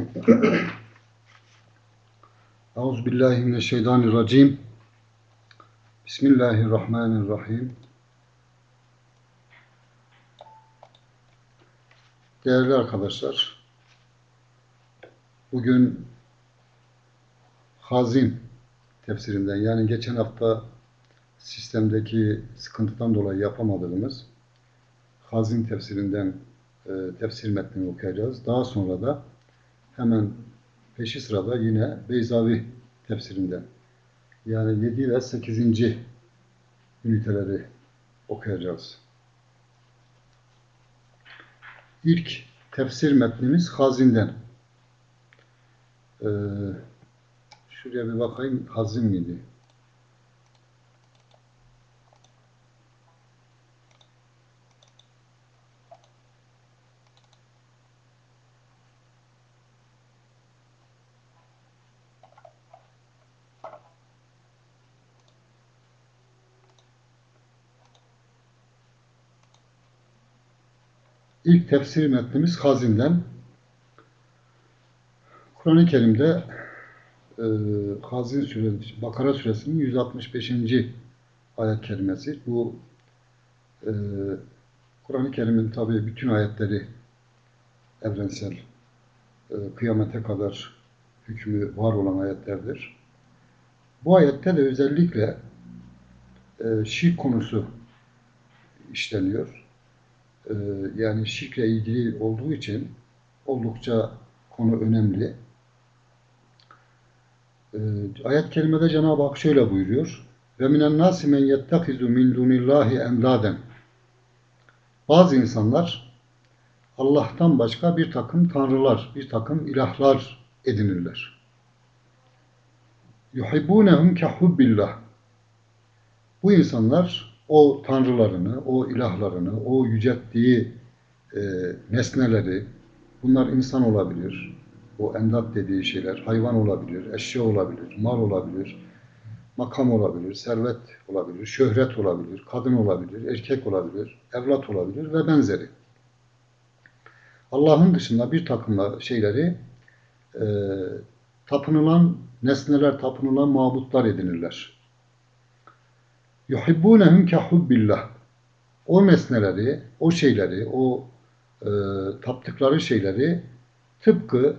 Euzubillahimineşşeytanirracim. Bismillahirrahmanirrahim. Değerli arkadaşlar, bugün Hazin tefsirinden yani geçen hafta sistemdeki sıkıntıdan dolayı yapamadığımız Hazin tefsirinden e, tefsir metnini okuyacağız. Daha sonra da hemen peşi sırada yine Beyzavi tefsirinden yani 7 ve 8. üniteleri okuyacağız. İlk tefsir metnimiz Hazin'den. Ee, şuraya bir bakayım. Hazin miydi? İlk tefsir metnimiz Hazin'den. Kur'an-ı Kerim'de e, Hazin suresi, Bakara suresinin 165. ayet kelimesi. Bu e, Kur'an-ı Kerim'in tabi bütün ayetleri evrensel, e, kıyamete kadar hükmü var olan ayetlerdir. Bu ayette de özellikle e, şirk konusu işleniyor. Ee, yani şirkle ilgili olduğu için oldukça konu önemli. Ee, ayet kerimede Cenab-ı Hak şöyle buyuruyor. Ve minen nasi men yettehizu min dunillahi emladen. Bazı insanlar Allah'tan başka bir takım tanrılar, bir takım ilahlar edinirler. Yuhibbunehum kehubbillah. Bu insanlar o tanrılarını, o ilahlarını, o yücelttiği e, nesneleri, bunlar insan olabilir, o endat dediği şeyler, hayvan olabilir, eşya olabilir, mal olabilir, makam olabilir, servet olabilir, şöhret olabilir, kadın olabilir, erkek olabilir, evlat olabilir ve benzeri. Allah'ın dışında bir takım şeyleri e, tapınılan nesneler, tapınılan mabutlar edinirler yuhibbunehum kehubbillah. O nesneleri, o şeyleri, o e, taptıkları şeyleri tıpkı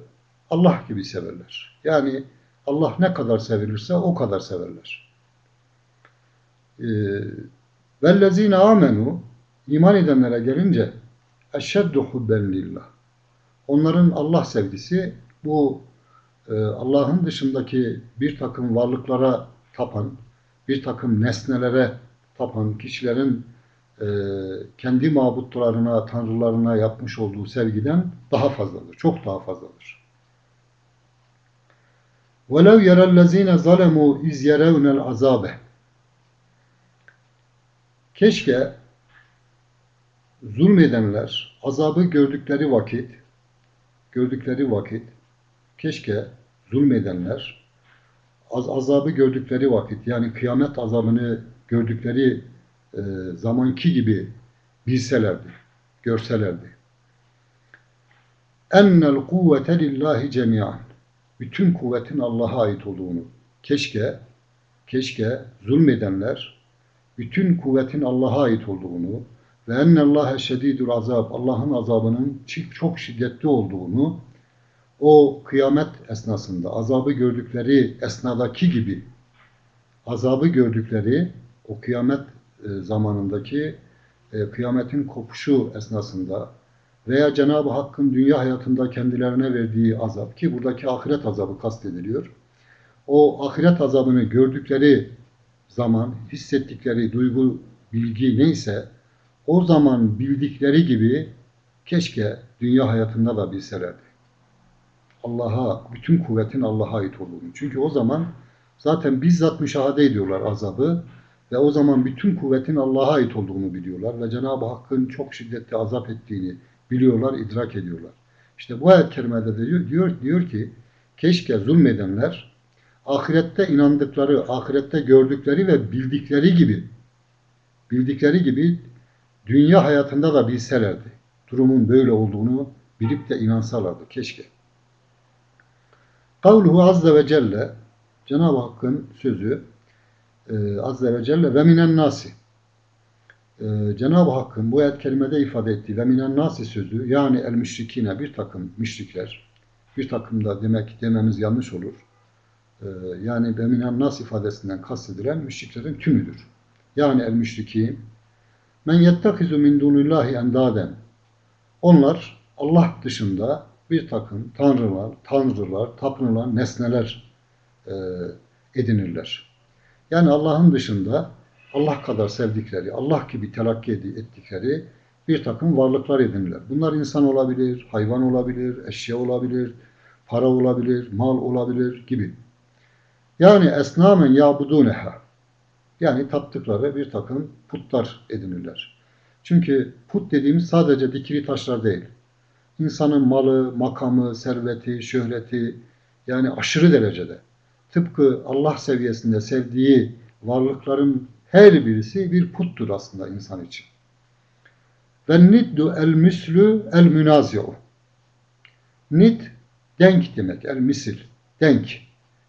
Allah gibi severler. Yani Allah ne kadar sevilirse o kadar severler. E, Vellezine amenu iman edenlere gelince eşeddu hubben lillah. Onların Allah sevgisi bu e, Allah'ın dışındaki bir takım varlıklara tapan, bir takım nesnelere tapan kişilerin e, kendi mabutlarına, tanrılarına yapmış olduğu sevgiden daha fazladır. Çok daha fazladır. وَلَوْ يَرَى الَّذ۪ينَ ظَلَمُوا اِذْ يَرَوْنَ الْعَذَابَ Keşke zulmedenler azabı gördükleri vakit gördükleri vakit keşke zulmedenler az azabı gördükleri vakit yani kıyamet azabını gördükleri e, zamanki gibi bilselerdi, görselerdi. Ennel kuvvete lillahi cemiyan. Bütün kuvvetin Allah'a ait olduğunu. Keşke, keşke zulmedenler bütün kuvvetin Allah'a ait olduğunu ve ennallâhe şedîdül azab Allah'ın azabının çok şiddetli olduğunu o kıyamet esnasında azabı gördükleri esnadaki gibi azabı gördükleri o kıyamet e, zamanındaki e, kıyametin kopuşu esnasında veya Cenab-ı Hakk'ın dünya hayatında kendilerine verdiği azap ki buradaki ahiret azabı kastediliyor. O ahiret azabını gördükleri zaman hissettikleri duygu, bilgi neyse o zaman bildikleri gibi keşke dünya hayatında da bilselerdi. Allah'a, bütün kuvvetin Allah'a ait olduğunu. Çünkü o zaman zaten bizzat müşahede ediyorlar azabı ve o zaman bütün kuvvetin Allah'a ait olduğunu biliyorlar ve Cenab-ı Hakk'ın çok şiddetli azap ettiğini biliyorlar, idrak ediyorlar. İşte bu ayet kerimede de diyor, diyor ki keşke zulmedenler ahirette inandıkları, ahirette gördükleri ve bildikleri gibi bildikleri gibi dünya hayatında da bilselerdi. Durumun böyle olduğunu bilip de inansalardı. Keşke. Kavluhu azze ve celle Cenab-ı Hakk'ın sözü e, azze ve celle ve minen nasi e, Cenab-ı Hakk'ın bu ayet kelimede ifade ettiği ve minen nasi sözü yani el müşrikine bir takım müşrikler bir takım da demek dememiz yanlış olur. E, yani ve minen nas ifadesinden kastedilen müşriklerin tümüdür. Yani el müşrikin men yettehizu min dunillahi endaden onlar Allah dışında bir takım tanrılar, tanrılar, tapınılan nesneler e, edinirler. Yani Allah'ın dışında Allah kadar sevdikleri, Allah gibi telakki ettikleri bir takım varlıklar edinirler. Bunlar insan olabilir, hayvan olabilir, eşya olabilir, para olabilir, mal olabilir gibi. Yani esnamen yabuduneha. Yani taptıkları bir takım putlar edinirler. Çünkü put dediğimiz sadece dikili taşlar değil. İnsanın malı, makamı, serveti, şöhreti yani aşırı derecede. Tıpkı Allah seviyesinde sevdiği varlıkların her birisi bir puttur aslında insan için. Ve niddu el mislü el münazi'u. Nid denk demek. El misil. Denk.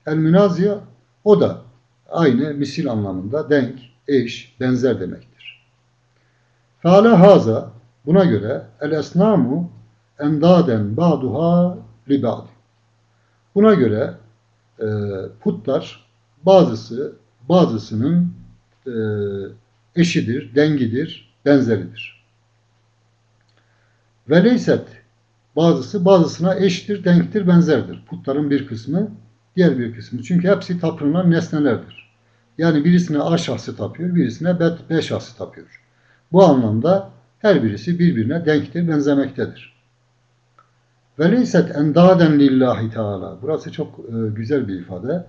El münazi'a o da aynı misil anlamında denk, eş, benzer demektir. Fale haza buna göre el esnamu endaden ba'duha li ba'd. Buna göre e, putlar bazısı bazısının e, eşidir, dengidir, benzeridir. Ve leyset bazısı bazısına eştir, denktir, benzerdir. Putların bir kısmı, diğer bir kısmı. Çünkü hepsi tapınılan nesnelerdir. Yani birisine A şahsı tapıyor, birisine B, B şahsı tapıyor. Bu anlamda her birisi birbirine denktir, benzemektedir. Ve leyset endaden lillahi teala. Burası çok e, güzel bir ifade.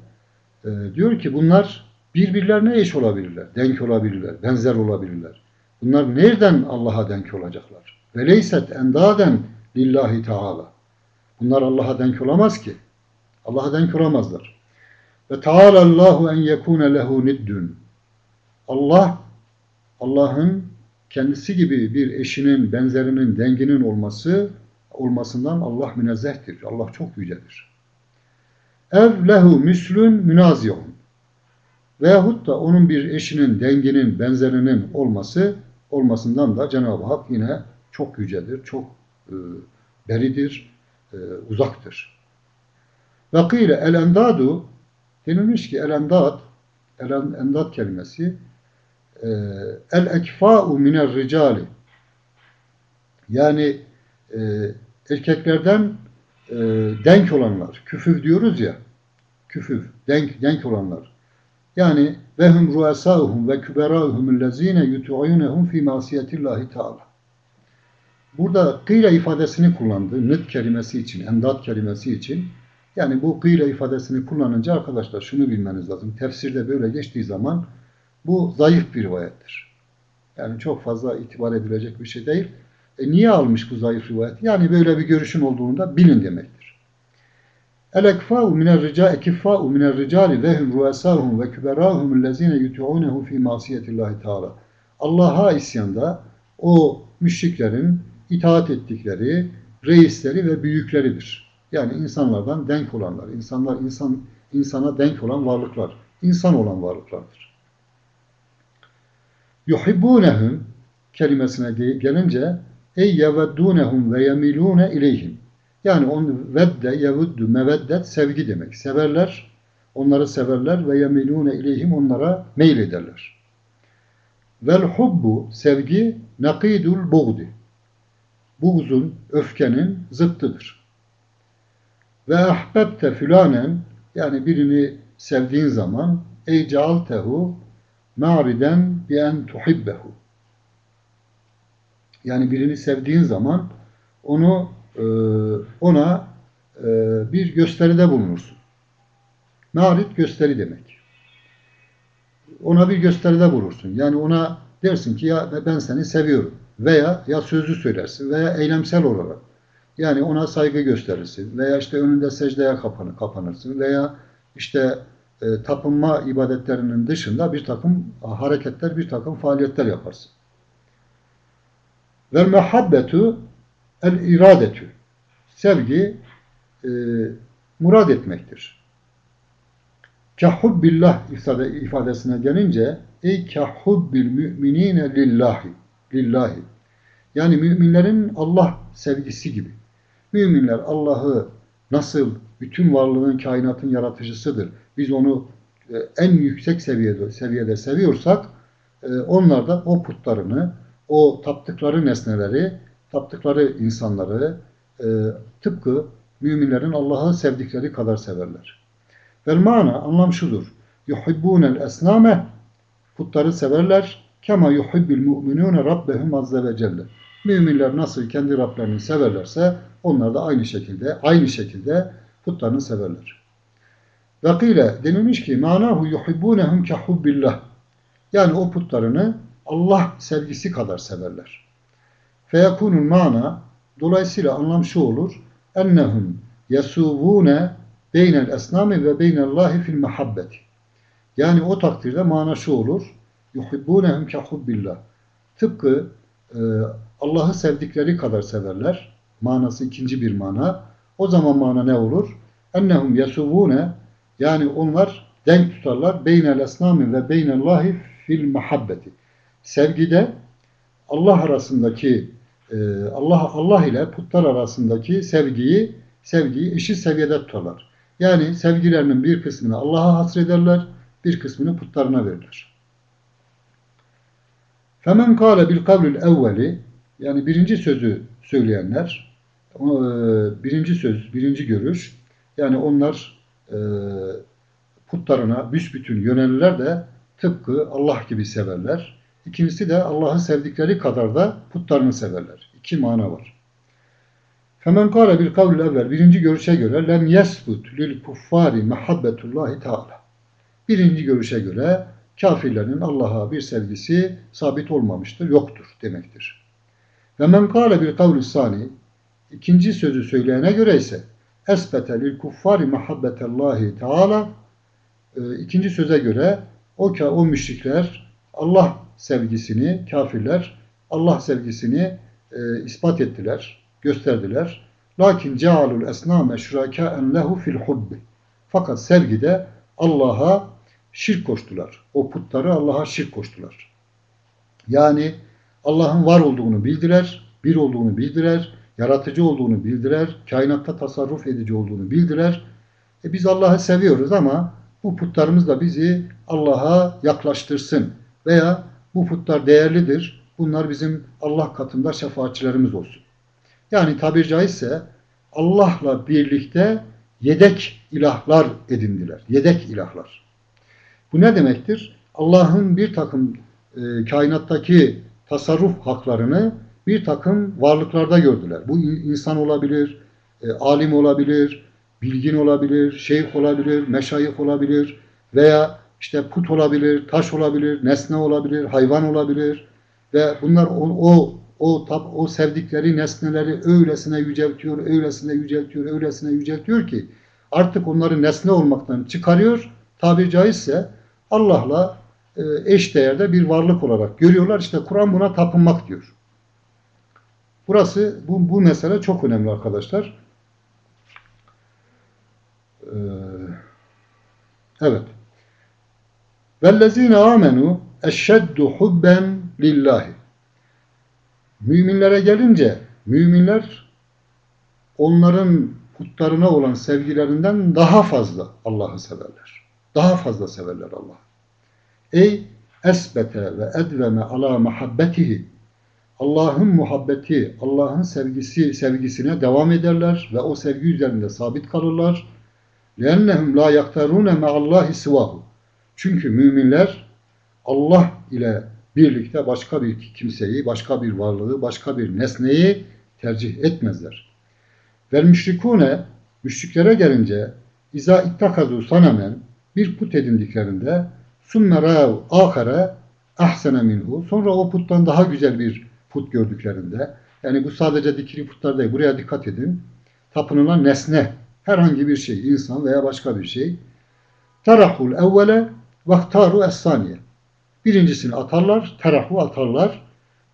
E, diyor ki bunlar birbirlerine eş olabilirler, denk olabilirler, benzer olabilirler. Bunlar nereden Allah'a denk olacaklar? Ve leyset endaden lillahi teala. Bunlar Allah'a denk olamaz ki. Allah'a denk olamazlar. Ve Teala Allahu en yekune lehu niddun. Allah Allah'ın kendisi gibi bir eşinin, benzerinin, denginin olması olmasından Allah münezzehtir. Allah çok yücedir. Ev lehu müslün münaziyun. Veyahut da onun bir eşinin, denginin, benzerinin olması olmasından da Cenab-ı Hak yine çok yücedir, çok e, beridir, e, uzaktır. Ve kıyle el endadu denilmiş ki el endad el endad kelimesi e, el ekfa'u miner ricali yani e, erkeklerden e, denk olanlar, küfüv diyoruz ya, küfüv, denk, denk olanlar. Yani ve hum ruasauhum ve küberauhum lezine yutu'unehum fi masiyetillahi teala. Burada kıyla ifadesini kullandı. Nıt kelimesi için, endat kelimesi için. Yani bu kıyla ifadesini kullanınca arkadaşlar şunu bilmeniz lazım. Tefsirde böyle geçtiği zaman bu zayıf bir rivayettir. Yani çok fazla itibar edilecek bir şey değil. E niye almış bu zayıf rivayet? Yani böyle bir görüşün olduğunu da bilin demektir. El ekfa'u minel rica ekifa'u minel ricali ve hum ruasahum ve küberahum lezine yuti'unehu fi masiyetillahi teala. Allah'a isyanda o müşriklerin itaat ettikleri reisleri ve büyükleridir. Yani insanlardan denk olanlar, insanlar insan insana denk olan varlıklar, insan olan varlıklardır. Yuhibbunehum kelimesine gelince ey yeveddunehum ve yemilune ileyhim. Yani on vedde, yevuddu, meveddet sevgi demek. Severler, onları severler ve yemilune ileyhim onlara meyil ederler. Vel hubbu sevgi nakidul buğdi. Buğzun, öfkenin zıttıdır. Ve ahbebte filanen yani birini sevdiğin zaman ey cealtehu ma'riden bi en tuhibbehu yani birini sevdiğin zaman onu e, ona e, bir gösteride bulunursun. Narit gösteri demek. Ona bir gösteride bulursun. Yani ona dersin ki ya ben seni seviyorum. Veya ya sözlü söylersin veya eylemsel olarak. Yani ona saygı gösterirsin. Veya işte önünde secdeye kapanır, kapanırsın. Veya işte e, tapınma ibadetlerinin dışında bir takım hareketler, bir takım faaliyetler yaparsın. Ve muhabbetu el iradetü. Sevgi e, murad etmektir. Kahubbillah ifade, ifadesine gelince ey kahubbil müminine lillahi lillahi yani müminlerin Allah sevgisi gibi. Müminler Allah'ı nasıl bütün varlığın, kainatın yaratıcısıdır. Biz onu e, en yüksek seviyede, seviyede seviyorsak e, onlar da o putlarını, o taptıkları nesneleri, taptıkları insanları e, tıpkı müminlerin Allah'ı sevdikleri kadar severler. Vel mana anlam şudur. Yuhibbunel esname putları severler. Kema yuhibbil mu'minune rabbehum azze ve celle. Müminler nasıl kendi Rablerini severlerse onlar da aynı şekilde aynı şekilde putlarını severler. Vakile denilmiş ki manahu yuhibbunehum kehubbillah. Yani o putlarını Allah sevgisi kadar severler. Feyakunul mana dolayısıyla anlam şu olur. Ennehum yesuvune beynel esnami ve beynellahi fil muhabbeti. Yani o takdirde mana şu olur. Yuhibbunehum kehubbillah. Tıpkı e, Allah'ı sevdikleri kadar severler. Manası ikinci bir mana. O zaman mana ne olur? Ennehum yesuvune yani onlar denk tutarlar beynel esnami ve beynellahi fil muhabbeti. Sevgide Allah arasındaki e, Allah Allah ile putlar arasındaki sevgiyi sevgiyi eşit seviyede tutarlar. Yani sevgilerinin bir kısmını Allah'a hasrederler, bir kısmını putlarına verirler. Femen kâle bil kavlil evveli yani birinci sözü söyleyenler e, birinci söz, birinci görüş yani onlar e, putlarına büsbütün yönelirler de tıpkı Allah gibi severler. İkincisi de Allah'ı sevdikleri kadar da putlarını severler. İki mana var. Femen kâle bil kavlil evvel birinci görüşe göre lem yesbut lil kuffari mehabbetullahi teala. Birinci görüşe göre kafirlerin Allah'a bir sevgisi sabit olmamıştır, yoktur demektir. Ve men kâle bil kavli sani ikinci sözü söyleyene göre ise esbete lil kuffari muhabbetallahi teala e, ikinci söze göre o, o müşrikler Allah sevgisini, kafirler Allah sevgisini e, ispat ettiler, gösterdiler. Lakin cealul esname şurakâen lehu fil hubbi. Fakat sevgide Allah'a şirk koştular. O putları Allah'a şirk koştular. Yani Allah'ın var olduğunu bildiler, bir olduğunu bildiler, yaratıcı olduğunu bildiler, kainatta tasarruf edici olduğunu bildiler. E biz Allah'ı seviyoruz ama bu putlarımız da bizi Allah'a yaklaştırsın veya bu putlar değerlidir, bunlar bizim Allah katında şefaatçilerimiz olsun. Yani tabir caizse Allah'la birlikte yedek ilahlar edindiler. Yedek ilahlar. Bu ne demektir? Allah'ın bir takım e, kainattaki tasarruf haklarını bir takım varlıklarda gördüler. Bu insan olabilir, e, alim olabilir, bilgin olabilir, şeyh olabilir, meşayih olabilir veya işte put olabilir, taş olabilir, nesne olabilir, hayvan olabilir ve bunlar o, o o tab o sevdikleri nesneleri öylesine yüceltiyor, öylesine yüceltiyor, öylesine yüceltiyor ki artık onları nesne olmaktan çıkarıyor. Tabi caizse Allah'la e, eş değerde bir varlık olarak görüyorlar. İşte Kur'an buna tapınmak diyor. Burası bu, bu mesele çok önemli arkadaşlar. Ee, evet. Vellezine amenu eşşeddu hubben lillahi. Müminlere gelince müminler onların putlarına olan sevgilerinden daha fazla Allah'ı severler. Daha fazla severler Allah'ı. Ey esbete ve edveme ala muhabbetihi Allah'ın muhabbeti, Allah'ın sevgisi sevgisine devam ederler ve o sevgi üzerinde sabit kalırlar. لَاَنَّهُمْ لَا يَقْتَرُونَ مَعَ اللّٰهِ سِوَاهُ çünkü müminler Allah ile birlikte başka bir kimseyi, başka bir varlığı, başka bir nesneyi tercih etmezler. Vel müşrikune, müşriklere gelince, İza ittakazu sanamen, bir put edindiklerinde, sümme râv âkare ahsene minhu, sonra o puttan daha güzel bir put gördüklerinde, yani bu sadece dikili putlar değil, buraya dikkat edin, tapınılan nesne, herhangi bir şey, insan veya başka bir şey, terahul evvele vaktaru es-saniye. Birincisini atarlar, terahu atarlar.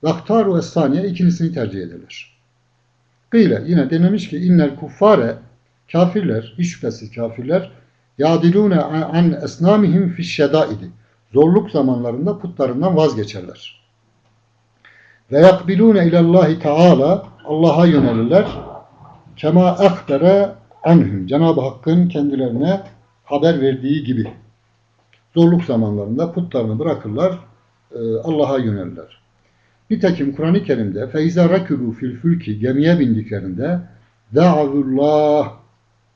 Vaktaru es-saniye ikincisini tercih ederler. Kıyle yine denemiş ki innel kuffare Kafirler, hiç şüphesiz kafirler yadilune an esnamihim fi şedaidi. Zorluk zamanlarında putlarından vazgeçerler. Ve yakbilune ilallahi teala Allah'a yönelirler. Kema akbere anhum. Cenab-ı Hakk'ın kendilerine haber verdiği gibi. Zorluk zamanlarında putlarını bırakırlar, e, Allah'a yönelirler. Nitekim Kur'an-ı Kerim'de feiza rakulu fil fülki gemiye bindiklerinde da'avullah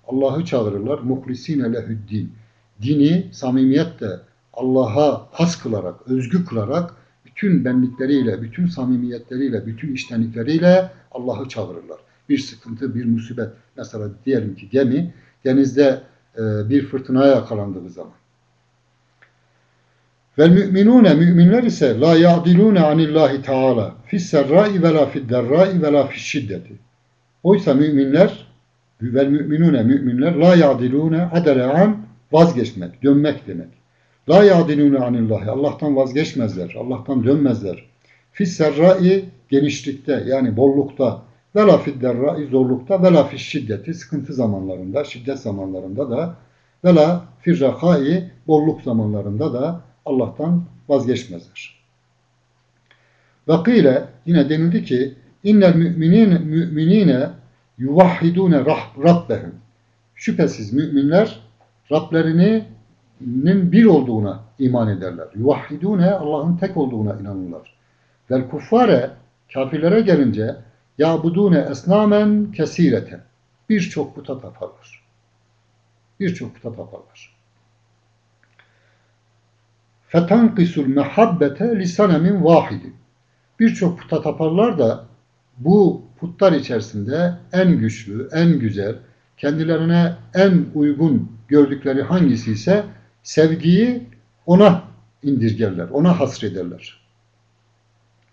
Allah'ı çağırırlar muhlisine lehüddin. Dini samimiyetle Allah'a has kılarak, özgü kılarak bütün benlikleriyle, bütün samimiyetleriyle, bütün içtenlikleriyle Allah'ı çağırırlar. Bir sıkıntı, bir musibet. Mesela diyelim ki gemi denizde e, bir fırtınaya yakalandığı zaman. Vel müminune müminler ise la ya'dilune anillahi taala fis serrai ve la fid derrai ve la şiddeti. Oysa müminler vel müminune müminler la ya'dilune adele an vazgeçmek, dönmek demek. La ya'dilune anillahi Allah'tan vazgeçmezler, Allah'tan dönmezler. Fis serrai genişlikte yani bollukta ve la fid derrai zorlukta ve la şiddeti sıkıntı zamanlarında, şiddet zamanlarında da ve la firrakai bolluk zamanlarında da Allah'tan vazgeçmezler. Ve kıyle yine denildi ki innel müminine müminine yuvahhidune rabbehum. Şüphesiz müminler Rablerinin bir olduğuna iman ederler. Yuvahhidune Allah'ın tek olduğuna inanırlar. Vel kuffare kafirlere gelince yabudune esnamen kesireten. Birçok puta taparlar. Birçok puta taparlar. Fetankisul mehabbete lisanemin vahidi. Birçok puta taparlar da bu putlar içerisinde en güçlü, en güzel, kendilerine en uygun gördükleri hangisi ise sevgiyi ona indirgerler, ona hasrederler.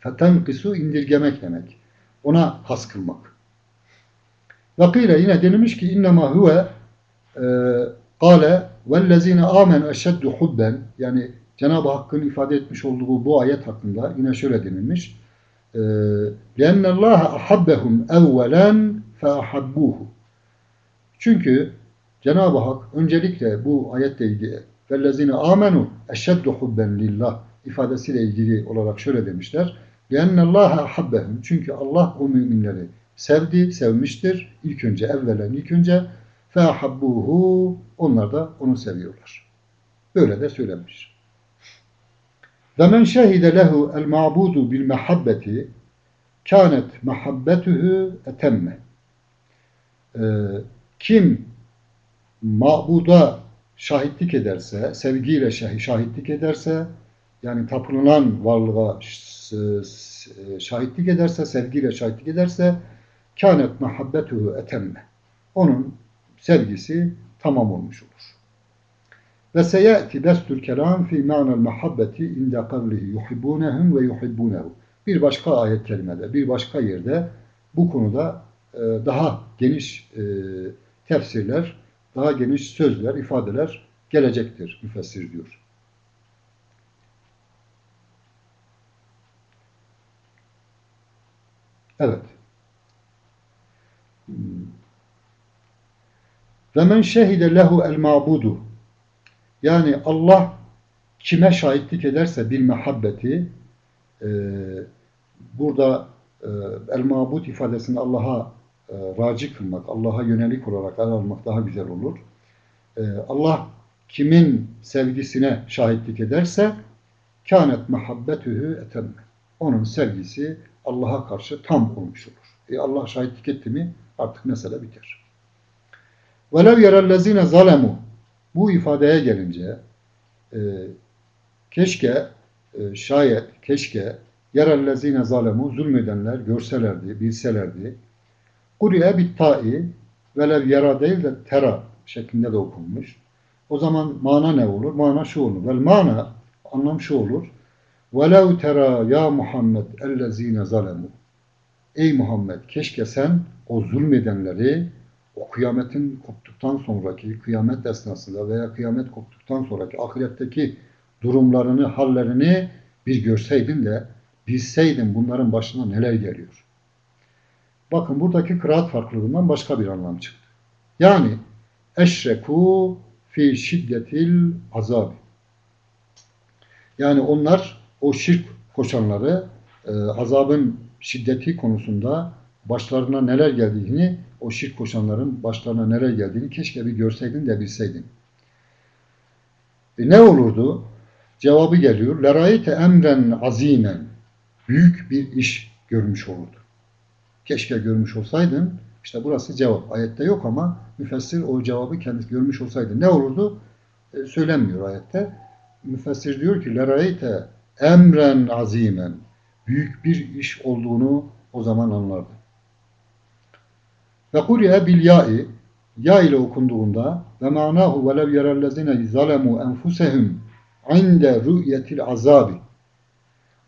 Fetankisu indirgemek demek. Ona has kılmak. Vakile yine denilmiş ki innema huve e, kale vellezine amen eşeddu hubben yani Cenab-ı Hakk'ın ifade etmiş olduğu bu ayet hakkında yine şöyle denilmiş. لَاَنَّ اللّٰهَ اَحَبَّهُمْ اَوَّلًا فَاَحَبُّوهُ Çünkü Cenab-ı Hak öncelikle bu ayetle ilgili وَالَّذِينَ آمَنُوا اَشَدُّ حُبًّا لِلّٰهِ ifadesiyle ilgili olarak şöyle demişler. لِأَنَّ اللّٰهَ اَحَبَّهُمْ Çünkü Allah o müminleri sevdi, sevmiştir. İlk önce, evvelen ilk önce فَاَحَبُّوهُ Onlar da onu seviyorlar. Böyle de söylenmiş. Lehu el ma'budu bil mehabbeti kânet mehabbetuhu etemme. Ee, kim ma'buda şahitlik ederse, sevgiyle şahitlik ederse, yani tapınılan varlığa şahitlik ederse, sevgiyle şahitlik ederse, kânet mehabbetuhu etemme. Onun sevgisi tamam olmuş olur. Ve seyati destul kelam fi ma'nel mehabbeti inde kavlihi yuhibbunehum ve yuhibbunehu. Bir başka ayet kerimede, bir başka yerde bu konuda e, daha geniş e, tefsirler, daha geniş sözler, ifadeler gelecektir müfessir diyor. Evet. Ve men şehide lehu el mabudu yani Allah kime şahitlik ederse bil mehabbeti e, burada e, el mabut ifadesini Allah'a e, raci kılmak, Allah'a yönelik olarak almak daha güzel olur. E, Allah kimin sevgisine şahitlik ederse kânet mehabbetühü etemme. Onun sevgisi Allah'a karşı tam olmuş olur. E Allah şahitlik etti mi artık mesele biter. وَلَوْ يَرَى الَّذ۪ينَ ظَلَمُوا bu ifadeye gelince e, keşke, e, şayet, keşke yerellezine zalemu zulmedenler görselerdi, bilselerdi. Kuriye bitta'i velev yara değil de tera şeklinde de okunmuş. O zaman mana ne olur? Mana şu olur. Vel mana anlam şu olur. Velev tera ya Muhammed ellezine zalemu. Ey Muhammed keşke sen o zulmedenleri o kıyametin koptuktan sonraki, kıyamet esnasında veya kıyamet koptuktan sonraki ahiretteki durumlarını, hallerini bir görseydin de bilseydin bunların başına neler geliyor. Bakın buradaki kıraat farklılığından başka bir anlam çıktı. Yani eşreku fi şiddetil azab. Yani onlar o şirk koşanları e, azabın şiddeti konusunda başlarına neler geldiğini, o şirk koşanların başlarına neler geldiğini keşke bir görseydin de bilseydin. E ne olurdu? Cevabı geliyor. Lerayete emren azimen. Büyük bir iş görmüş olurdu. Keşke görmüş olsaydın. İşte burası cevap. Ayette yok ama müfessir o cevabı kendisi görmüş olsaydı. Ne olurdu? E, söylenmiyor ayette. Müfessir diyor ki lerayete emren azimen. Büyük bir iş olduğunu o zaman anlardı. Ve kuriye bil ya'i ya ile okunduğunda ve manahu velev yerellezine zalemu enfusehum inde rü'yetil azabi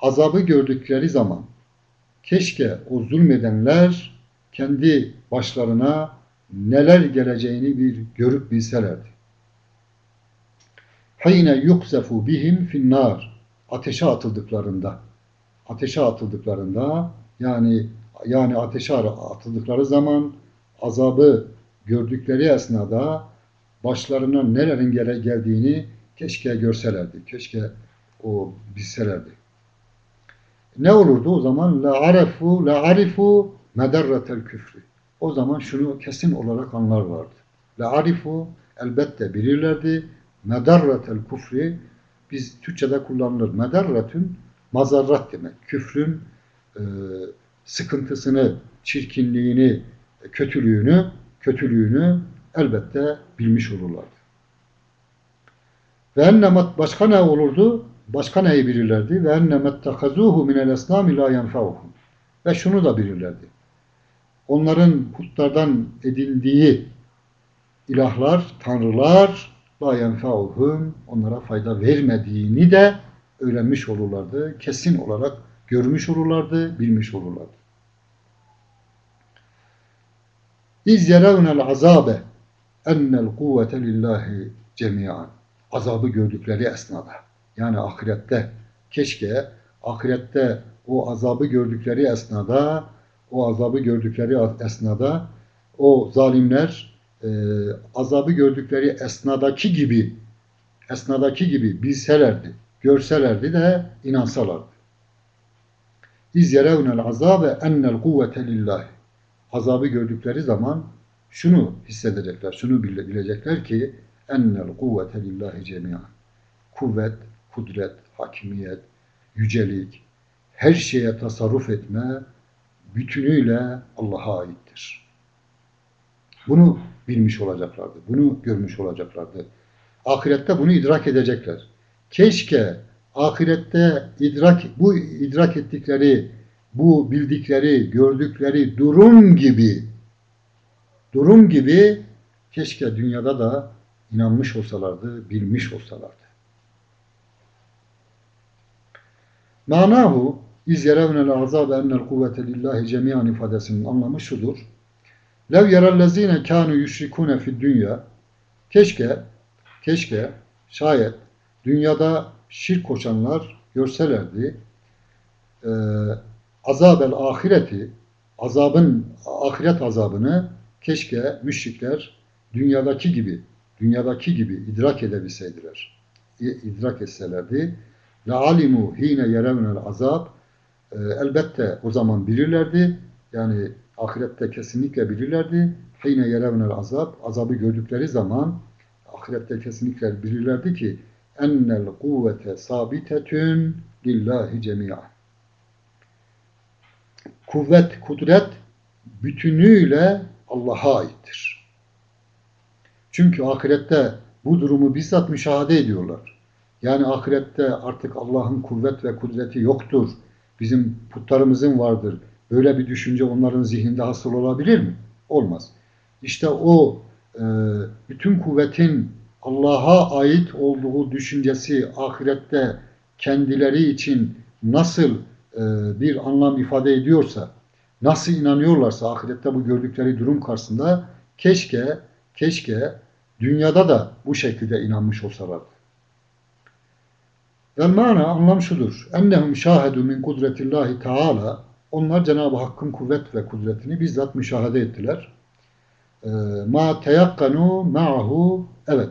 azabı gördükleri zaman keşke o zulmedenler kendi başlarına neler geleceğini bir görüp bilselerdi. Hayne yuksefu bihim finnar ateşe atıldıklarında ateşe atıldıklarında yani yani ateşe atıldıkları zaman azabı gördükleri esnada başlarına nelerin gele geldiğini keşke görselerdi. Keşke o bilselerdi. Ne olurdu o zaman? La arefu la arifu medarretel küfrü. O zaman şunu kesin olarak anlarlardı. La arifu elbette bilirlerdi. Medarretel küfrü biz Türkçe'de kullanılır. Medarretün mazarrat demek. Küfrün e, sıkıntısını, çirkinliğini, kötülüğünü, kötülüğünü elbette bilmiş olurlardı. Ve ennemet başka ne olurdu? Başka neyi bilirlerdi? Ve ennemet tekazuhu minel esnami la yenfauhum. Ve şunu da bilirlerdi. Onların putlardan edindiği ilahlar, tanrılar la yenfauhum onlara fayda vermediğini de öğrenmiş olurlardı. Kesin olarak görmüş olurlardı, bilmiş olurlardı. İz yerevnel azabe ennel kuvvete lillahi cemiyan. Azabı gördükleri esnada. Yani ahirette keşke ahirette o azabı gördükleri esnada o azabı gördükleri esnada o zalimler e, azabı gördükleri esnadaki gibi esnadaki gibi bilselerdi, görselerdi de inansalardı. İz yerevnel azabe ennel kuvvete lillahi azabı gördükleri zaman şunu hissedecekler, şunu bilecekler ki ennel kuvvete lillahi cemiyan. Kuvvet, kudret, hakimiyet, yücelik, her şeye tasarruf etme bütünüyle Allah'a aittir. Bunu bilmiş olacaklardı. Bunu görmüş olacaklardı. Ahirette bunu idrak edecekler. Keşke ahirette idrak bu idrak ettikleri bu bildikleri, gördükleri durum gibi durum gibi keşke dünyada da inanmış olsalardı, bilmiş olsalardı. Manahu iz yerevnel azabe ennel kuvvete lillahi cemiyan ifadesinin anlamı şudur. Lev yerellezine kanu yüşrikune fid dünya keşke keşke şayet dünyada şirk koşanlar görselerdi e, azabel ahireti, azabın, ahiret azabını keşke müşrikler dünyadaki gibi, dünyadaki gibi idrak edebilseydiler. idrak etselerdi. La alimu hine yerevnel azab e, elbette o zaman bilirlerdi. Yani ahirette kesinlikle bilirlerdi. Hine yerevnel azab azabı gördükleri zaman ahirette kesinlikle bilirlerdi ki ennel kuvvete sabitetün lillahi cemiyan kuvvet, kudret bütünüyle Allah'a aittir. Çünkü ahirette bu durumu bizzat müşahede ediyorlar. Yani ahirette artık Allah'ın kuvvet ve kudreti yoktur. Bizim putlarımızın vardır. Böyle bir düşünce onların zihninde hasıl olabilir mi? Olmaz. İşte o e, bütün kuvvetin Allah'a ait olduğu düşüncesi ahirette kendileri için nasıl bir anlam ifade ediyorsa, nasıl inanıyorlarsa ahirette bu gördükleri durum karşısında keşke, keşke dünyada da bu şekilde inanmış olsalardı. Vel mana anlam şudur. Ennehum şahedu min kudretillahi teala onlar Cenab-ı Hakk'ın kuvvet ve kudretini bizzat müşahede ettiler. e, ma teyakkanu ma'ahu evet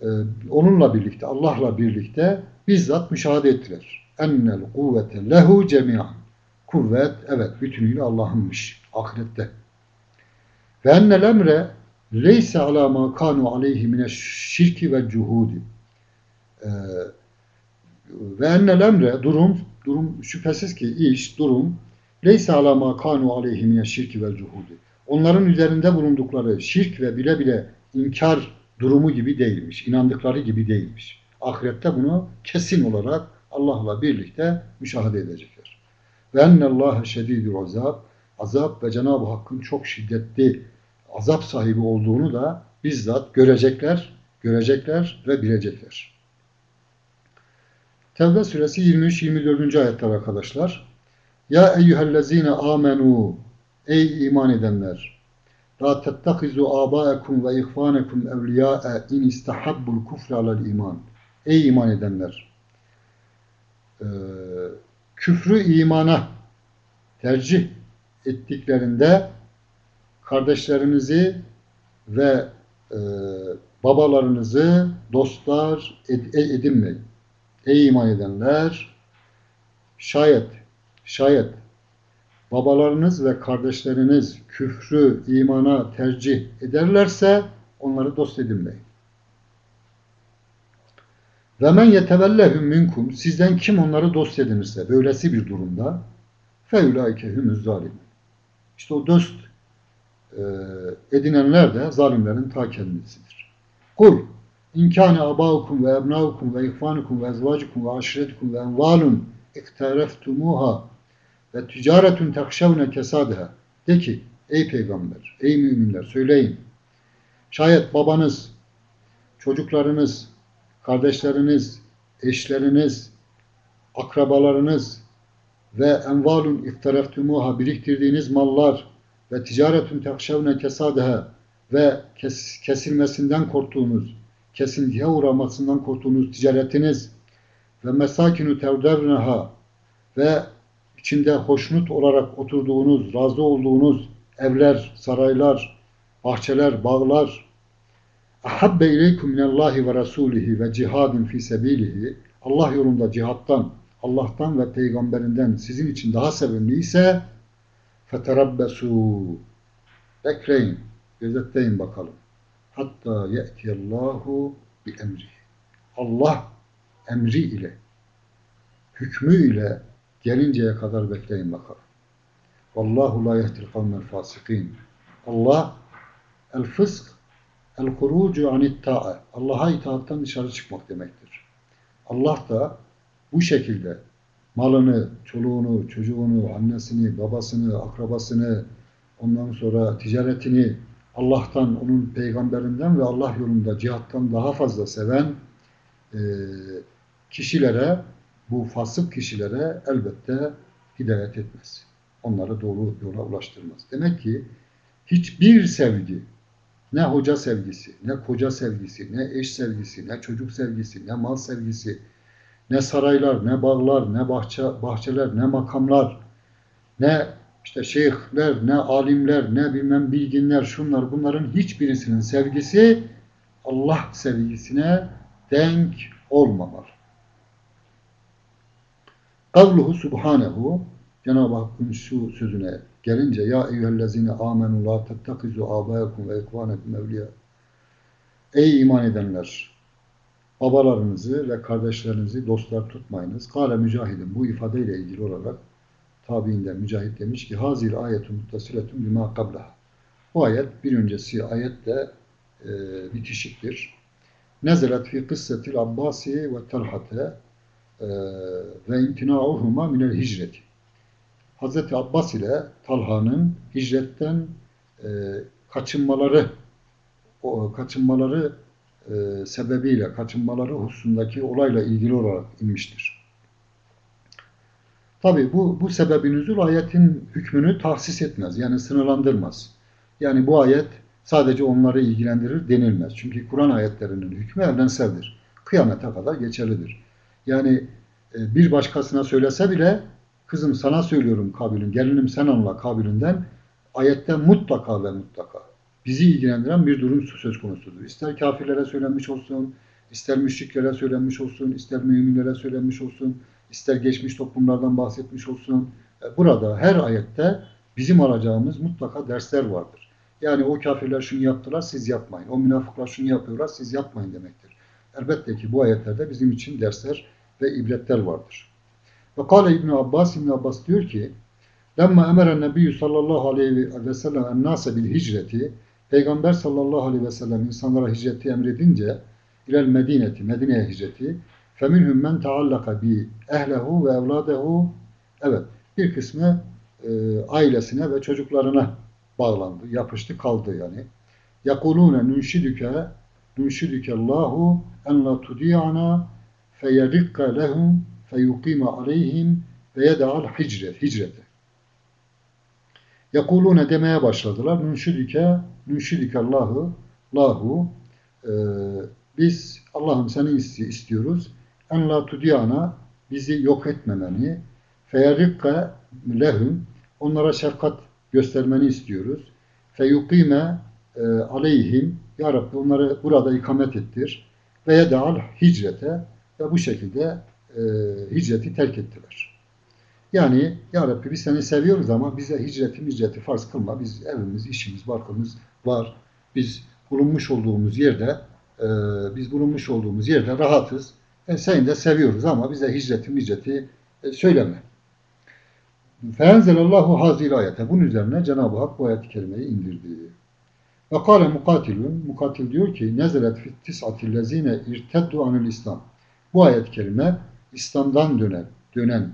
e, onunla birlikte Allah'la birlikte bizzat müşahede ettiler. Ennel kuvvete lehu cemi'an. Kuvvet evet bütünüyle Allah'ınmış ahirette. Ve ennel emre leyse ala ma kanu aleyhi mine şirki ve cuhudi. Ee, ve ennel emre durum durum şüphesiz ki iş durum leyse ala ma kanu aleyhi mine şirki ve cuhudi. Onların üzerinde bulundukları şirk ve bile bile inkar durumu gibi değilmiş. inandıkları gibi değilmiş. Ahirette bunu kesin olarak Allah'la birlikte müşahede edecekler. Ve ennallâhe şedîdül azab. Azap ve Cenab-ı Hakk'ın çok şiddetli azap sahibi olduğunu da bizzat görecekler, görecekler ve bilecekler. Tevbe suresi 23-24. ayetler arkadaşlar. Ya eyyühellezine amenu Ey iman edenler! La tettehizu âbâekum ve ihvânekum evliyâe in istahabbul kufre alel iman. Ey iman edenler! Ee, küfrü imana tercih ettiklerinde kardeşlerinizi ve e, babalarınızı dostlar ed edinmeyin. Ey iman edenler! Şayet, şayet babalarınız ve kardeşleriniz küfrü imana tercih ederlerse onları dost edinmeyin. Ve men yetevellehum sizden kim onları dost edinirse böylesi bir durumda feulaike humuz zalim. İşte o dost e, edinenler de zalimlerin ta kendisidir. Kul inkâne abâukum ve ebnâukum ve ihvânukum ve ezvâcukum ve aşiretukum ve envâlun iktereftumuha ve ticaretun takşavne kesadeha. De ki ey peygamber, ey müminler söyleyin. Şayet babanız, çocuklarınız, kardeşleriniz, eşleriniz, akrabalarınız ve envalun iftaraftumuha biriktirdiğiniz mallar ve ticaretun takşavne kesadeha ve kes, kesilmesinden korktuğunuz, kesintiye uğramasından korktuğunuz ticaretiniz ve mesakinu tevdevneha ve içinde hoşnut olarak oturduğunuz, razı olduğunuz evler, saraylar, bahçeler, bağlar, ahabbe ileykum minallahi ve rasulihi ve cihadin fi sebilihi Allah yolunda cihattan, Allah'tan ve peygamberinden sizin için daha sevimli ise feterabbesu bekleyin, gözetleyin bakalım. Hatta ye'tiyallahu bi emri. Allah emri ile, hükmü ile Gelinceye kadar bekleyin bakalım. Vallahu la yehtil kavmel fasikin. Allah el fısk el hurucu anit ta'a. Allah'a itaattan dışarı çıkmak demektir. Allah da bu şekilde malını, çoluğunu, çocuğunu, annesini, babasını, akrabasını, ondan sonra ticaretini Allah'tan, onun peygamberinden ve Allah yolunda cihattan daha fazla seven e, kişilere bu fasık kişilere elbette hidayet etmez. Onları doğru yola ulaştırmaz. Demek ki hiçbir sevgi, ne hoca sevgisi, ne koca sevgisi, ne eş sevgisi, ne çocuk sevgisi, ne mal sevgisi, ne saraylar, ne bağlar, ne bahçe, bahçeler, ne makamlar, ne işte şeyhler, ne alimler, ne bilmem bilginler, şunlar bunların hiçbirisinin sevgisi Allah sevgisine denk olmamalı. Kavluhu subhanehu Cenab-ı Hakk'ın şu sözüne gelince ya eyyühellezine amenu la tettekizu abayakum ve ekvanekum evliya Ey iman edenler babalarınızı ve kardeşlerinizi dostlar tutmayınız. Kale mücahidin bu ifadeyle ilgili olarak tabiinden mücahit demiş ki hazir ayetun muttasiletun bima kablaha. Bu ayet bir öncesi ayetle e, bitişiktir. Nezelet fi kıssetil abbasi ve terhate ee, ve imtinauhuma minel hicret. Hazreti Abbas ile Talha'nın hicretten e, kaçınmaları o kaçınmaları e, sebebiyle, kaçınmaları hususundaki olayla ilgili olarak inmiştir. Tabi bu, bu sebebin nüzul ayetin hükmünü tahsis etmez. Yani sınırlandırmaz. Yani bu ayet sadece onları ilgilendirir denilmez. Çünkü Kur'an ayetlerinin hükmü evrenseldir. Kıyamete kadar geçerlidir. Yani e, bir başkasına söylese bile kızım sana söylüyorum kabilin, gelinim sen anla kabilinden ayette mutlaka ve mutlaka bizi ilgilendiren bir durum söz konusudur. İster kafirlere söylenmiş olsun, ister müşriklere söylenmiş olsun, ister müminlere söylenmiş olsun, ister geçmiş toplumlardan bahsetmiş olsun. E, Burada her ayette bizim alacağımız mutlaka dersler vardır. Yani o kafirler şunu yaptılar, siz yapmayın. O münafıklar şunu yapıyorlar, siz yapmayın demektir. Elbette ki bu ayetlerde bizim için dersler ve ibretler vardır. Ve kâle İbn Abbas, İbn Abbas diyor ki, Lemma emeren nebiyyü sallallahu aleyhi ve sellem ennâse bil hicreti, Peygamber sallallahu aleyhi ve sellem insanlara hicreti emredince, ilel medineti, Medine'ye hicreti, feminhum men taallaka bi ehlehu ve evladehu, evet, bir kısmı e, ailesine ve çocuklarına bağlandı, yapıştı, kaldı yani. Yakulune nunşidüke nunşidüke Allahu en la tudi'ana feyerikka lehum aleyhim ve yeda'al hicret, hicrete. Yakulune demeye başladılar. Nunşidüke, nunşidüke Allahu, lahu, e, biz Allah'ım seni istiyoruz. En la tudi'ana, bizi yok etmemeni, feyerikka lehum, onlara şefkat göstermeni istiyoruz. Feyuqime e, aleyhim, Ya Rabbi onları burada ikamet ettir. Ve yeda'al hicrete, ve bu şekilde e, hicreti terk ettiler. Yani Ya Rabbi biz seni seviyoruz ama bize hicreti hicreti farz kılma. Biz evimiz, işimiz, barkımız var. Biz bulunmuş olduğumuz yerde e, biz bulunmuş olduğumuz yerde rahatız. E, seni de seviyoruz ama bize hicreti hicreti e, söyleme. Feenzelallahu hazil ayete. Bunun üzerine Cenab-ı Hak bu ayet-i kerimeyi indirdi. Ve kâle mukatilun. Mukatil diyor ki nezelet fit tis'atil lezine irteddu anil İslam. Bu ayet-i kerime İslam'dan dönen, dönen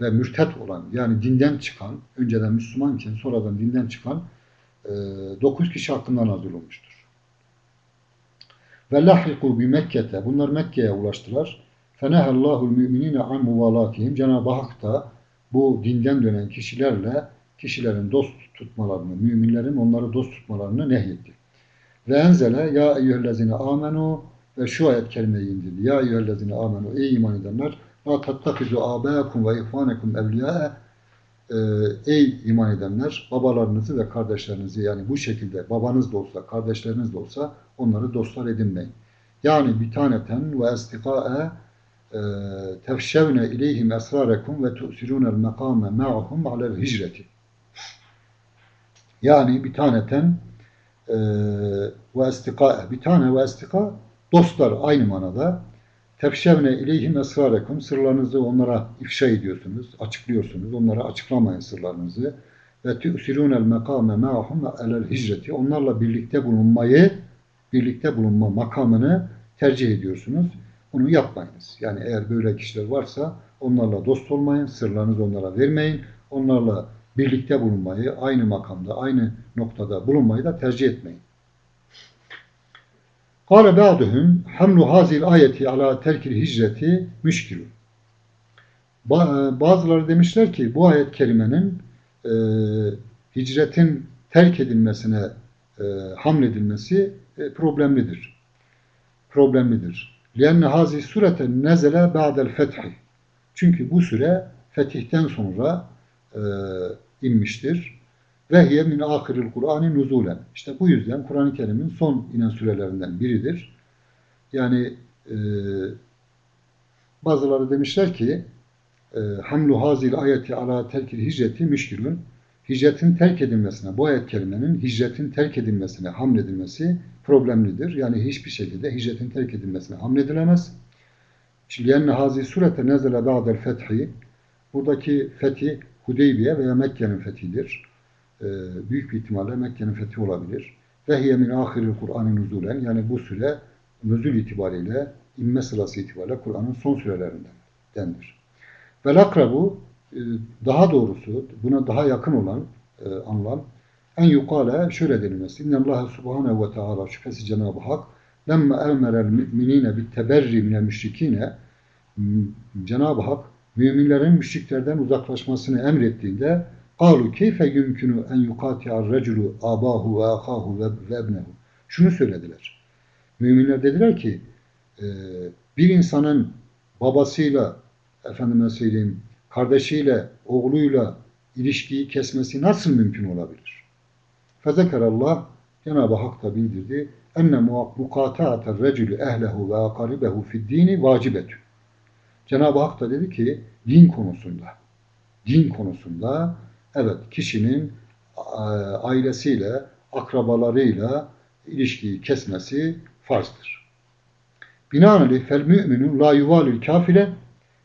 ve mürtet olan yani dinden çıkan, önceden Müslümanken sonradan dinden çıkan e, 9 kişi hakkında nazil olmuştur. Ve lahiku bi Mekke'te. Bunlar Mekke'ye ulaştılar. Fenehallahu müminine an muvalatihim. Cenab-ı Hak da bu dinden dönen kişilerle kişilerin dost tutmalarını, müminlerin onları dost tutmalarını nehyetti. Ve enzele ya eyyühellezine amenu ve şu ayet kelimeyi indirdi. Ya eyyühellezine amenu ey iman edenler la tattakizu abâkum ve ihvanekum evliyâe Ee, ey iman edenler babalarınızı ve kardeşlerinizi yani bu şekilde babanız da olsa kardeşleriniz de olsa onları dostlar edinmeyin. Yani bir taneten ve estikâe e, tefşevne ileyhim esrarekum ve tu'sirûnel mekâme ma'hum alel hicreti. Yani bir taneten e, ve estika bir tane ve estika dostlar aynı manada tefşevne ileyhim esrarekum sırlarınızı onlara ifşa ediyorsunuz, açıklıyorsunuz. Onlara açıklamayın sırlarınızı. Ve tü'sirûnel mekâme ma'hum alel hicreti. Onlarla birlikte bulunmayı, birlikte bulunma makamını tercih ediyorsunuz. Bunu yapmayınız. Yani eğer böyle kişiler varsa onlarla dost olmayın, sırlarınızı onlara vermeyin. Onlarla birlikte bulunmayı, aynı makamda, aynı noktada bulunmayı da tercih etmeyin. Kâle ba'duhum hamlu hazil ayeti ala terkil hicreti müşkilun. Ba- Bazıları demişler ki bu ayet kerimenin e, hicretin terk edilmesine e, hamledilmesi e, problemlidir. Problemlidir. لِيَنَّ هَذِي surete nezele ba'del fethi. Çünkü bu süre fetihten sonra e, inmiştir. Ve min ahiril Kur'an'ı nuzulen. İşte bu yüzden Kur'an-ı Kerim'in son inen sürelerinden biridir. Yani e, bazıları demişler ki e, hamlu hazil ayeti ala terkil hicreti müşkilün hicretin terk edilmesine, bu ayet kelimenin hicretin terk edilmesine hamledilmesi problemlidir. Yani hiçbir şekilde hicretin terk edilmesine hamledilemez. Şimdi yenne hazi surete nezele ba'del fethi buradaki fethi Hudeybiye veya Mekke'nin fethidir. Ee, büyük bir ihtimalle Mekke'nin fethi olabilir. Ve hiye min ahiril Kur'an'ın nuzulen yani bu süre nüzul itibariyle inme sırası itibariyle Kur'an'ın son sürelerindendir. Vel akrabu e, daha doğrusu buna daha yakın olan e, anlam en yukale şöyle denilmesi. İnnallâhe subhanehu ve teâlâ şüphesiz Cenab-ı Hak lemme elmerel müminine bit teberri minel müşrikine Cenab-ı Hak müminlerin müşriklerden uzaklaşmasını emrettiğinde Kalu keyfe yumkinu en yukati'ar reculu abahu ve akahu ve ebnehu. Şunu söylediler. Müminler dediler ki e, bir insanın babasıyla efendime söyleyeyim kardeşiyle, oğluyla ilişkiyi kesmesi nasıl mümkün olabilir? Fezekerallah Cenab-ı Hak da bildirdi. Enne mukata'atel recülü ehlehu ve akaribehu fid dini vacibetü. Cenab-ı Hak da dedi ki din konusunda din konusunda evet kişinin ailesiyle, akrabalarıyla ilişkiyi kesmesi farzdır. Binaenaleyh fel müminun la yuvalül kafire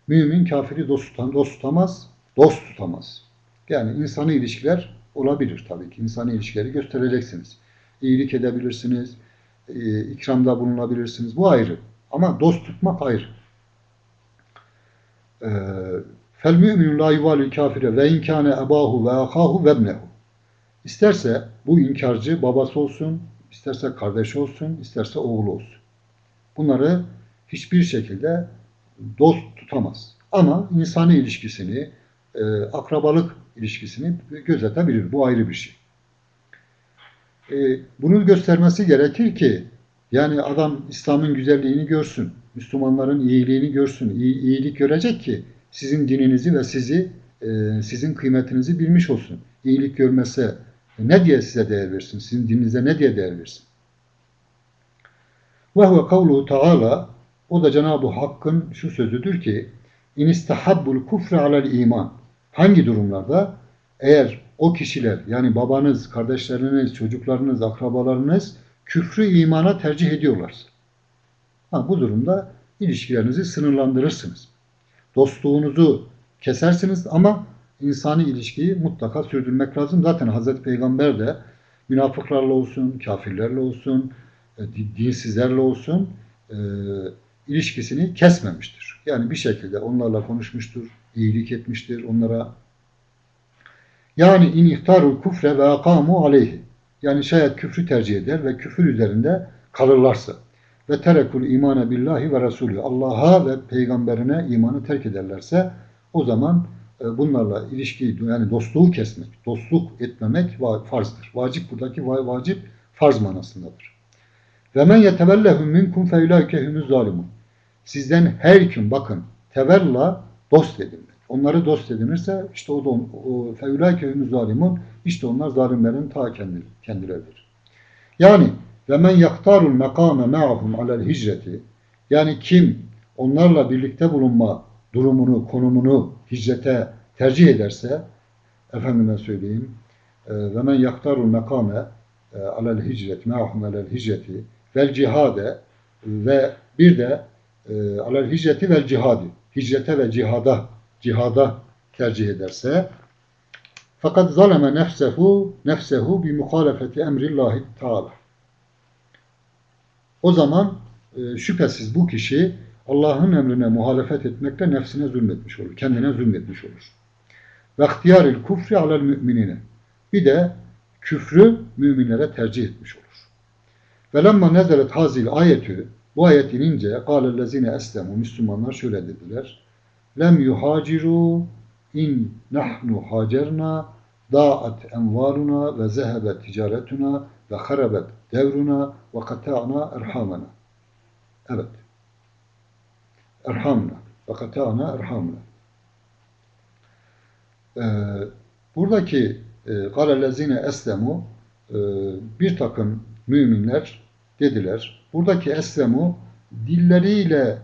mümin kafiri dost, tutan, dost tutamaz, dost tutamaz. Yani insani ilişkiler olabilir tabii ki. İnsani ilişkileri göstereceksiniz. İyilik edebilirsiniz, e, ikramda bulunabilirsiniz. Bu ayrı. Ama dost tutmak ayrı. Ee, fel müminun la yuvalül kafire ve inkâne ebahu ve akahu ve ebnehu. İsterse bu inkarcı babası olsun, isterse kardeş olsun, isterse oğlu olsun. Bunları hiçbir şekilde dost tutamaz. Ama insani ilişkisini, e, akrabalık ilişkisini gözetebilir. Bu ayrı bir şey. E, bunu göstermesi gerekir ki yani adam İslam'ın güzelliğini görsün, Müslümanların iyiliğini görsün, iyi, iyilik görecek ki sizin dininizi ve sizi e, sizin kıymetinizi bilmiş olsun. İyilik görmese ne diye size değer versin? Sizin dininize ne diye değer versin? Ve huve kavluhu taala o da Cenab-ı Hakk'ın şu sözüdür ki inistahabbul kufre alel iman. Hangi durumlarda? Eğer o kişiler yani babanız, kardeşleriniz, çocuklarınız, akrabalarınız küfrü imana tercih ediyorlarsa. Ha, bu durumda ilişkilerinizi sınırlandırırsınız. Dostluğunuzu kesersiniz ama insani ilişkiyi mutlaka sürdürmek lazım. Zaten Hazreti Peygamber de münafıklarla olsun, kafirlerle olsun, e, dinsizlerle olsun e, ilişkisini kesmemiştir. Yani bir şekilde onlarla konuşmuştur, iyilik etmiştir onlara. Yani in ihtarul kufre ve akamu aleyhi. Yani şayet küfrü tercih eder ve küfür üzerinde kalırlarsa ve terekul imane billahi ve resulü Allah'a ve peygamberine imanı terk ederlerse o zaman e, bunlarla ilişkiyi yani dostluğu kesmek, dostluk etmemek farzdır. Vacip buradaki vacip farz manasındadır. Ve men yetevellehum minkum feulaike humuz zalimun. Sizden her kim bakın tevella dost edinmek. Onları dost edinirse işte o da feulaike humuz zalimun işte onlar zalimlerin ta kendileridir. Yani ve men yaktarul mekame ma'hum alel hicreti yani kim onlarla birlikte bulunma durumunu, konumunu hicrete tercih ederse efendime söyleyeyim ve men yaktarul mekame alel hicret ma'hum alel hicreti vel cihade ve bir de alel hicreti vel cihadi hicrete ve cihada cihada tercih ederse fakat zaleme nefsehu nefsehu bi muhalefeti emrillahi taala o zaman e, şüphesiz bu kişi Allah'ın emrine muhalefet etmekle nefsine zulmetmiş olur. Kendine zulmetmiş olur. Ve ihtiyaril kufri alel müminine. Bir de küfrü müminlere tercih etmiş olur. Ve lemma nezelet hazil ayetü bu ayet inince kâlellezine eslemu Müslümanlar şöyle dediler. Lem yuhaciru in nahnu hacerna da'at envaruna ve zehebet ticaretuna ve harabet devruna ve kata'na erhamena. Evet. Erhamna. Ve kata'na erhamna. Ee, buradaki galellezine eslemu e, bir takım müminler dediler. Buradaki eslemu dilleriyle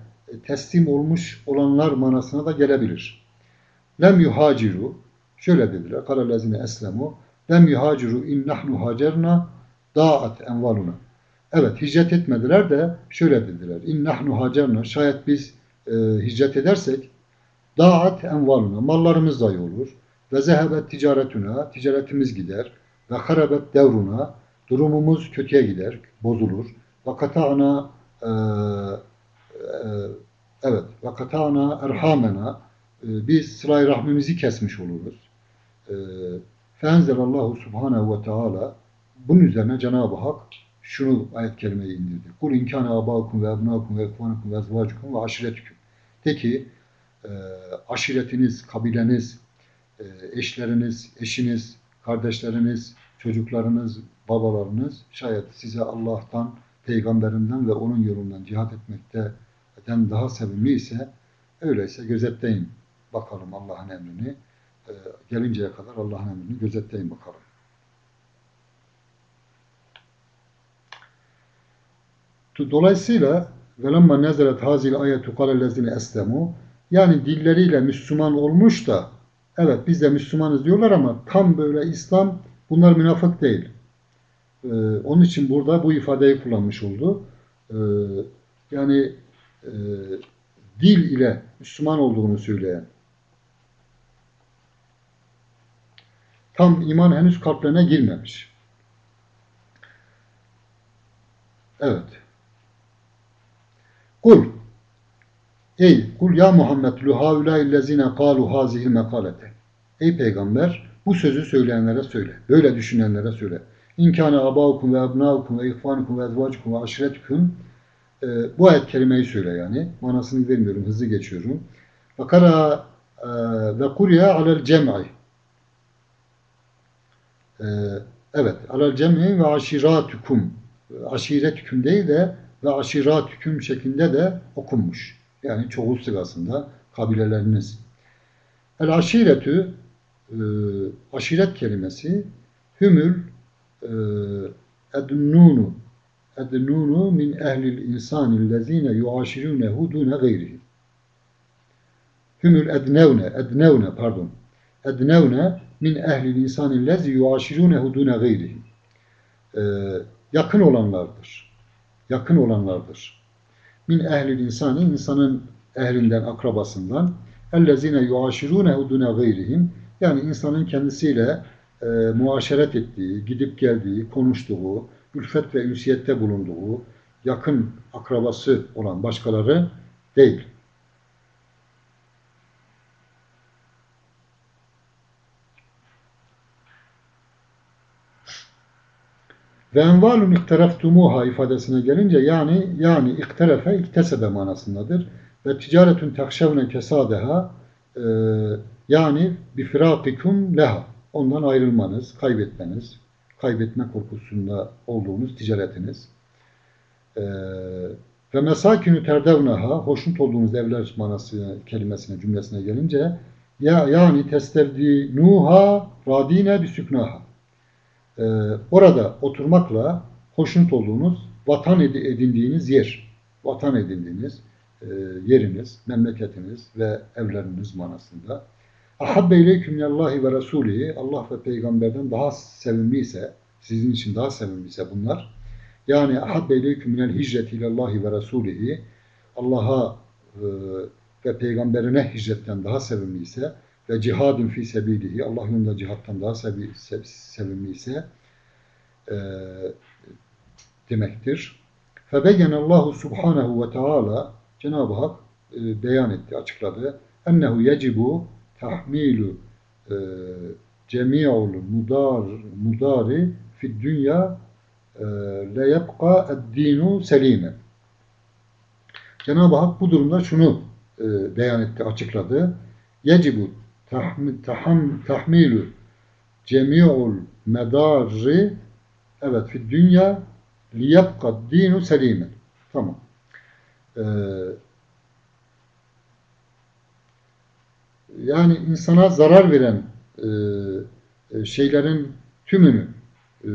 teslim olmuş olanlar manasına da gelebilir. Lem yuhaciru şöyle dediler. Galellezine eslemu lem yuhaciru in nahnu hacerna da'at envaluna. Evet hicret etmediler de şöyle dediler. İn nahnu hacerna şayet biz e, hicret edersek da'at envaluna mallarımız zayi olur. Ve zehebet ticaretuna ticaretimiz gider. Ve harabet devruna durumumuz kötüye gider, bozulur. Ve kata'na e, e, evet ve kata'na erhamena e, biz sırayı rahmimizi kesmiş oluruz. E, Fenzelallahu subhanehu ve teala bunun üzerine Cenab-ı Hak şunu ayet kelimeyi indirdi. Kul inkâne abâkum ve ebnâkum ve ekvânukum ve ezvâcukum ve aşiretüküm. De ki e, aşiretiniz, kabileniz, e, eşleriniz, eşiniz, kardeşleriniz, çocuklarınız, babalarınız şayet size Allah'tan, peygamberinden ve onun yolundan cihat etmekten daha sevimli ise öyleyse gözetleyin bakalım Allah'ın emrini. E, gelinceye kadar Allah'ın emrini gözetleyin bakalım. Dolayısıyla velemma nezelet hazil ayetu kalellezine eslemu yani dilleriyle Müslüman olmuş da evet biz de Müslümanız diyorlar ama tam böyle İslam bunlar münafık değil. Ee, onun için burada bu ifadeyi kullanmış oldu. Ee, yani e, dil ile Müslüman olduğunu söyleyen tam iman henüz kalplerine girmemiş. Evet. Kul Ey kul ya Muhammed luhaulaillezine kalu hazihi mekalete. Ey peygamber bu sözü söyleyenlere söyle. Böyle düşünenlere söyle. İnkâne abâukum ve ebnâukum ve ihvânukum ve ezvâcukum ve aşiretüküm e, bu ayet kelimeyi söyle yani. Manasını vermiyorum, hızlı geçiyorum. Ve kara e, ve kurya alel cem'i. E, evet, alel cem'i ve aşiratukum. Aşiretüküm değil de ve aşiratüküm şeklinde de okunmuş. Yani çoğul sırasında kabileleriniz. El aşiretü e, aşiret kelimesi hümül e, ednunu ednunu min ehlil insani lezine yuaşirunehu dune gayrihi. Hümül ednevne, ednevne pardon. Ednevne min ehlil insani lezi yuaşirunehu dune gayrihi. Ee, yakın olanlardır. Yakın olanlardır. Min ehlil insani, insanın ehlinden, akrabasından ellezine yuaşirunehu dune gayrihim yani insanın kendisiyle e, muaşeret ettiği, gidip geldiği, konuştuğu, ülfet ve ünsiyette bulunduğu yakın akrabası olan başkaları değil. Ve envalun ikteraftumuha ifadesine gelince yani yani ikterefe iktesebe manasındadır. Ve ticaretün takşevne kesadeha e, yani bifirakikum leha ondan ayrılmanız, kaybetmeniz, kaybetme korkusunda olduğunuz ticaretiniz. Ee, ve mesakünü terdevnaha, hoşnut olduğunuz evler manası kelimesine, cümlesine gelince ya yani nuha radine bisüknaha. Ee, orada oturmakla hoşnut olduğunuz, vatan edindiğiniz yer, vatan edindiğiniz e, yeriniz, memleketiniz ve evleriniz manasında. Ahabbe ileyküm minallahi ve rasulihi Allah ve peygamberden daha sevimliyse, sizin için daha sevimliyse bunlar. Yani ahabbe ileyküm minel hicreti ilallahi ve rasulihi Allah'a e, ve peygamberine hicretten daha sevimliyse ve cihadın fi sebilihi Allah yolunda cihattan daha sev, sev, sevimliyse e, demektir. Febeyenallahu subhanehu ve teala Cenab-ı Hak e, beyan etti, açıkladı. Ennehu yecibu tahmilu e, cemi'ul mudar mudari fi dünya e, le yebqa ed-dinu selime. Cenab-ı Hak bu durumda şunu e, beyan etti, açıkladı. Yecibu tahmi, taham, tahmilu cemi'ul medarri evet fi dünya li yebqa dinu selime. Tamam. Ee, yani insana zarar veren e, e, şeylerin tümünü e,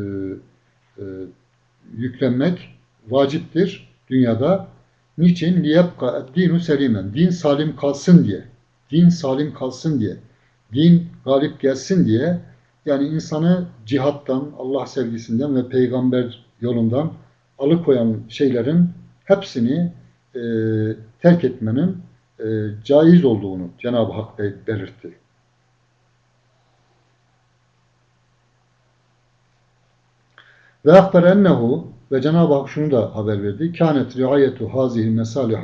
e, yüklenmek vaciptir dünyada. Niçin? Liyebka dinu selimen. Din salim kalsın diye. Din salim kalsın diye. Din galip gelsin diye. Yani insanı cihattan, Allah sevgisinden ve peygamber yolundan alıkoyan şeylerin hepsini e, terk etmenin e, caiz olduğunu Cenab-ı Hak belirtti. Ve akber ennehu ve Cenab-ı Hak şunu da haber verdi. Kânet riayetu hazihi mesalih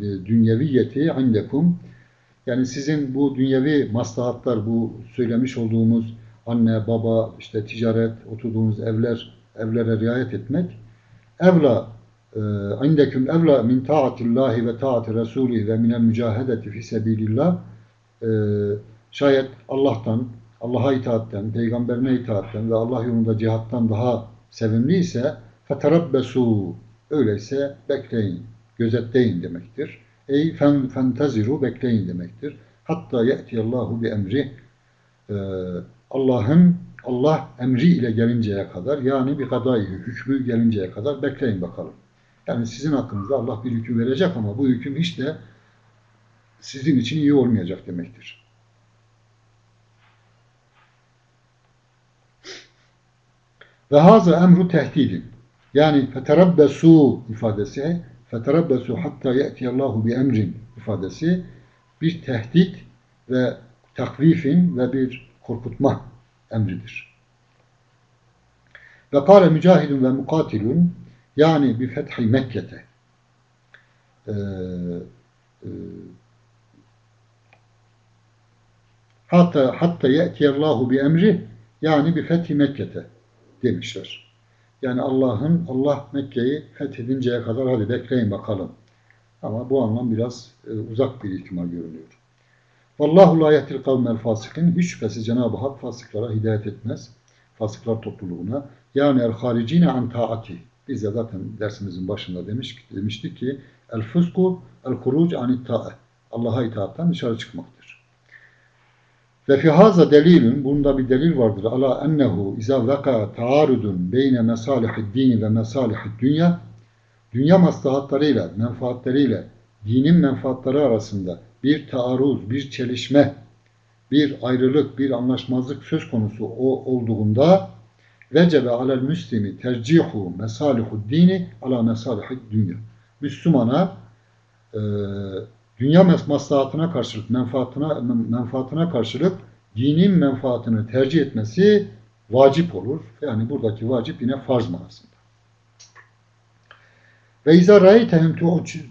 dünyeviyeti indekum yani sizin bu dünyevi maslahatlar, bu söylemiş olduğumuz anne, baba, işte ticaret, oturduğunuz evler, evlere riayet etmek evla indeküm evla min taatillahi ve taati resulih ve minel mücahedeti fi sebilillah e, şayet Allah'tan, Allah'a itaatten, peygamberine itaatten ve Allah yolunda cihattan daha sevimli ise feterabbesu öyleyse bekleyin, gözetleyin demektir. Ey fen, fentaziru bekleyin demektir. Hatta ye'tiyallahu bi emri ee, Allah'ın Allah emri ile gelinceye kadar yani bir kadayı hükmü gelinceye kadar bekleyin bakalım. Yani sizin hakkınızda Allah bir hüküm verecek ama bu hüküm hiç de sizin için iyi olmayacak demektir. Ve haza emru tehdidin. Yani feterabbesu ifadesi, feterabbesu hatta ye'tiyallahu bi emrin ifadesi bir tehdit ve takvifin ve bir korkutma emridir. Ve kâle mücahidun ve mukatilun yani bi fethi Mekke'te ee, e, hatta hatta ye'tiyallahu bi emri yani bi fethi Mekke'te demişler. Yani Allah'ın Allah Mekke'yi fethedinceye kadar hadi bekleyin bakalım. Ama bu anlam biraz e, uzak bir ihtimal görünüyor. Vallahu la yetil kavmel fasikin. Hiç şüphesiz Cenab-ı Hak fasıklara hidayet etmez. Fasıklar topluluğuna. Yani el haricine an taati. Biz de zaten dersimizin başında demiş, demiştik ki el fısku el huruc an ta'e. Allah'a itaattan dışarı çıkmaktır. Ve fi haza delilün, bunda bir delil vardır. Ala ennehu izâ veka taarudun beyne mesalihid dini ve mesalihid dünya. Dünya maslahatlarıyla, menfaatleriyle dinin menfaatları arasında bir taarruz, bir çelişme, bir ayrılık, bir anlaşmazlık söz konusu o olduğunda vecebe alel müslimi tercihu mesalihu dini ala mesalihi dünya. Müslümana e, dünya maslahatına karşılık, menfaatına, menfaatına karşılık dinin menfaatını tercih etmesi vacip olur. Yani buradaki vacip yine farz manasında. Ve izâ râeytehum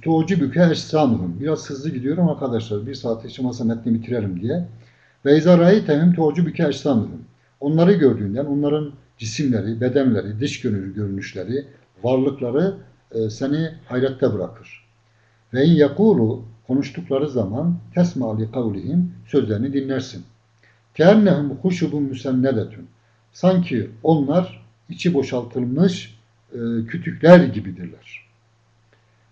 tu'cibüke eşsâmuhum. Biraz hızlı gidiyorum arkadaşlar. Bir saat yaşamasa metni bitirelim diye. Ve izâ râeytehum tu'cibüke eşsâmuhum. Onları gördüğünden onların cisimleri, bedenleri, dış görünüşleri, varlıkları e, seni hayrette bırakır. Ve in yakulu konuştukları zaman tesmali kavlihim sözlerini dinlersin. Keennehum huşubun müsennedetün. Sanki onlar içi boşaltılmış e, kütükler gibidirler.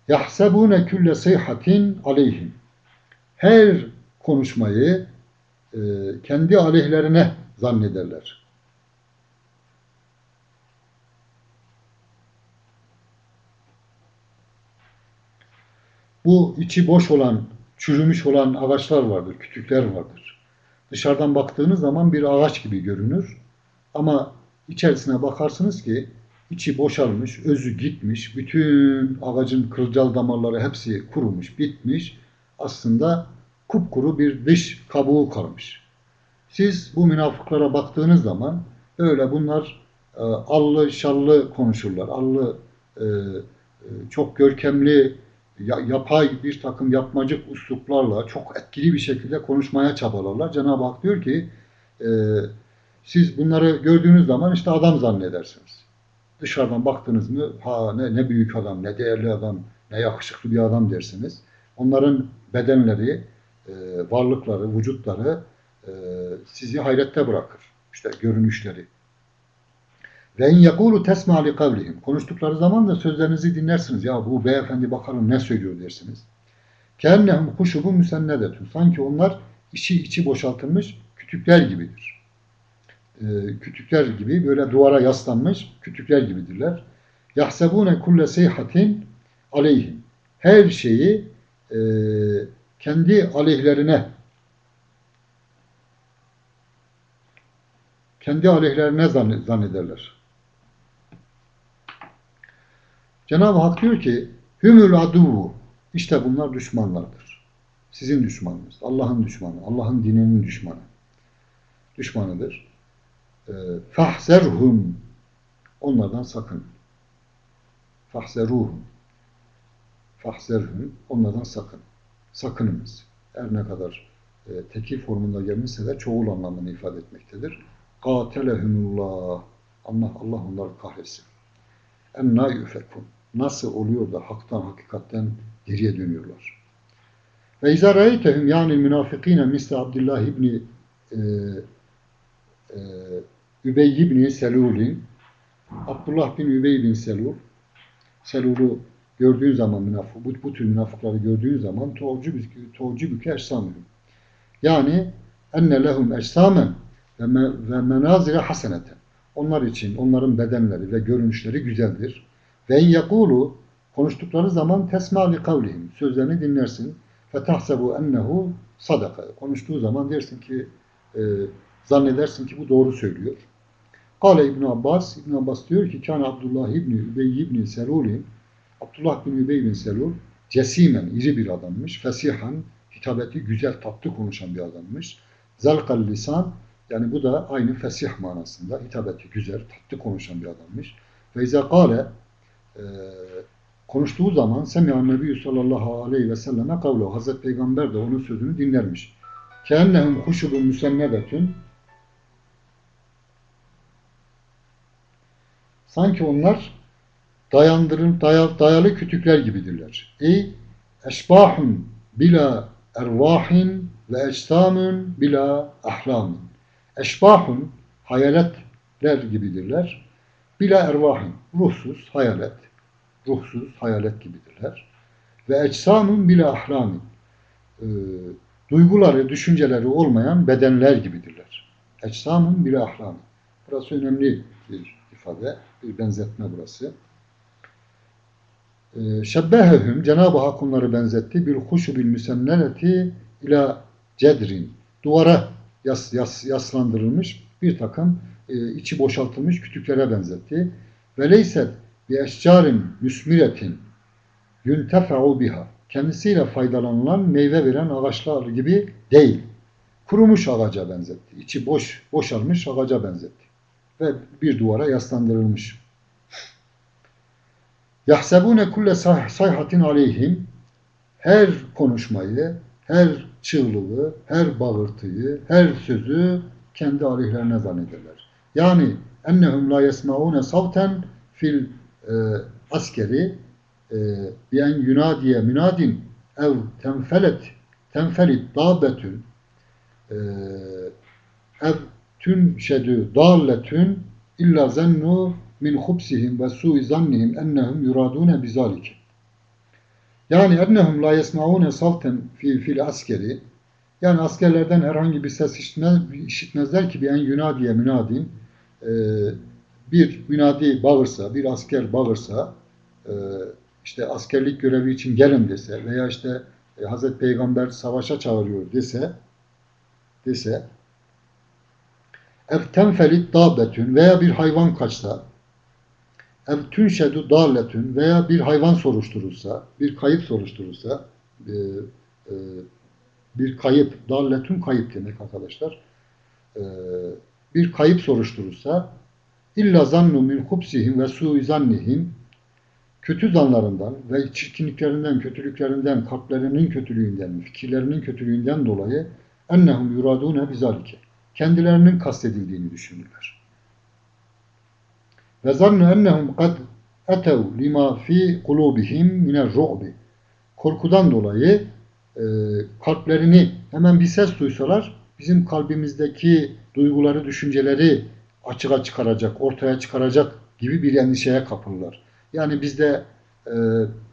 Yahsebune külle seyhatin aleyhim. Her konuşmayı e, kendi aleyhlerine zannederler. Bu içi boş olan, çürümüş olan ağaçlar vardır, kütükler vardır. Dışarıdan baktığınız zaman bir ağaç gibi görünür. Ama içerisine bakarsınız ki içi boşalmış, özü gitmiş, bütün ağacın kılcal damarları hepsi kurumuş, bitmiş. Aslında kupkuru bir dış kabuğu kalmış. Siz bu münafıklara baktığınız zaman öyle bunlar e, allı şallı konuşurlar. Allı e, e, çok görkemli yapay bir takım yapmacık usluplarla çok etkili bir şekilde konuşmaya çabalarlar. Cenab-ı Hak diyor ki e, siz bunları gördüğünüz zaman işte adam zannedersiniz. Dışarıdan baktınız mı ha ne, ne büyük adam, ne değerli adam, ne yakışıklı bir adam dersiniz. Onların bedenleri, e, varlıkları, vücutları e, sizi hayrette bırakır. İşte görünüşleri. Ve en yekulu tesma li kavlihim. Konuştukları zaman da sözlerinizi dinlersiniz. Ya bu beyefendi bakalım ne söylüyor dersiniz. Kennehum huşubu müsennedetun. Sanki onlar içi içi boşaltılmış kütükler gibidir. Ee, kütükler gibi böyle duvara yaslanmış kütükler gibidirler. Yahsebune kulle seyhatin aleyhim. Her şeyi e, kendi aleyhlerine kendi aleyhlerine zannederler. Cenab-ı Hak diyor ki Hümül aduvu işte bunlar düşmanlardır. Sizin düşmanınız. Allah'ın düşmanı. Allah'ın dininin düşmanı. Düşmanıdır. Ee, fahzerhum onlardan sakın. Fahzeruhum fahzerhum onlardan sakın. Sakınınız. Her ne kadar e, tekil formunda gelmişse de çoğul anlamını ifade etmektedir. Katelehumullah Allah Allah onları kahretsin. Enna yufekun nasıl oluyor da haktan hakikatten geriye dönüyorlar. Ve izâ râeytehum yani münafıkîne misle Abdullah ibni e, e, Übey ibni Selul'in Abdullah bin Übey bin Selul Selul'u gördüğün zaman münafık, bu, bu tür münafıkları gördüğün zaman toğcu büke eşsamühüm. Yani enne lehum eşsamen ve, me, ve menazire haseneten. Onlar için onların bedenleri ve görünüşleri güzeldir. Ve yakulu Konuştukları zaman tesma li kavlihim. Sözlerini dinlersin. Fetahsebu ennehu sadaka. Konuştuğu zaman dersin ki e, zannedersin ki bu doğru söylüyor. Kale İbn Abbas, İbn Abbas diyor ki Kana Abdullah İbni Übey İbni Selul'in Abdullah bin Übey bin Selul cesimen, iri bir adammış. Fesihan, hitabeti güzel, tatlı konuşan bir adammış. Zelkal lisan, yani bu da aynı fesih manasında. Hitabeti güzel, tatlı konuşan bir adammış. Ve izâ kâle e, konuştuğu zaman Semihan Nebiyyü sallallahu aleyhi ve selleme kavlu. Hazreti Peygamber de onun sözünü dinlermiş. Keennehum huşubun müsennedetün Sanki onlar dayandırın, daya, dayalı kütükler gibidirler. Ey eşbahun bila ervahin ve ecsamun bila ahlamin. Eşbahun hayaletler gibidirler. Bila ervahin ruhsuz hayalet. Ruhsuz hayalet gibidirler. Ve ecsamun bila ahlamin. Ee, duyguları, düşünceleri olmayan bedenler gibidirler. Ecsamun bila ahlamin. Burası önemli bir ifade, bir benzetme burası. Ee, şebbehehum Cenab-ı Hak onları benzetti. Bil huşubil müsenneleti ila cedrin. Duvara yas, yas, yaslandırılmış bir takım e, içi boşaltılmış kütüklere benzetti. Ve leyset bi eşcarin müsmiretin yuntefe'u biha. Kendisiyle faydalanılan meyve veren ağaçlar gibi değil. Kurumuş ağaca benzetti. İçi boş, boşalmış ağaca benzetti. Ve bir duvara yaslandırılmış. Yahsebune kulle sayhatin aleyhim her konuşmayı, her çığlığı, her bağırtıyı, her sözü kendi aleyhlerine zannederler. Yani ennehum la yesmaune savten fil e, askeri e, bien yunadiye münadin ev tenfelet tenfelit dabetün e, ev tün şedü dalletün illa zennu min hubsihim ve su'i zannihim ennehum yuradune bizalik. Yani ennehum la yesmaune salten fi fil askeri yani askerlerden herhangi bir ses işitmez, işitmezler ki bir en yunadiye münadin e, bir münadi bağırsa, bir asker bağırsa e, işte askerlik görevi için gelin dese veya işte e, Hazreti Peygamber savaşa çağırıyor dese dese ev tenfelit dabetün veya bir hayvan kaçsa ev tünşedu dalletün veya bir hayvan soruşturulsa, bir kayıp soruşturulsa, e, e, bir kayıp, dalletün kayıp demek arkadaşlar. Bir kayıp soruşturulsa, illa zannu min hubsihim ve su'i zannihim kötü zanlarından ve çirkinliklerinden, kötülüklerinden, kalplerinin kötülüğünden, fikirlerinin kötülüğünden dolayı ennehum yuradune bizalike. Kendilerinin kastedildiğini düşünürler. Ve zannu ennehum kad etev lima fi kulubihim mine ru'bi. Korkudan dolayı e, kalplerini hemen bir ses duysalar bizim kalbimizdeki duyguları, düşünceleri açığa çıkaracak, ortaya çıkaracak gibi bir endişeye kapılırlar. Yani bizde e,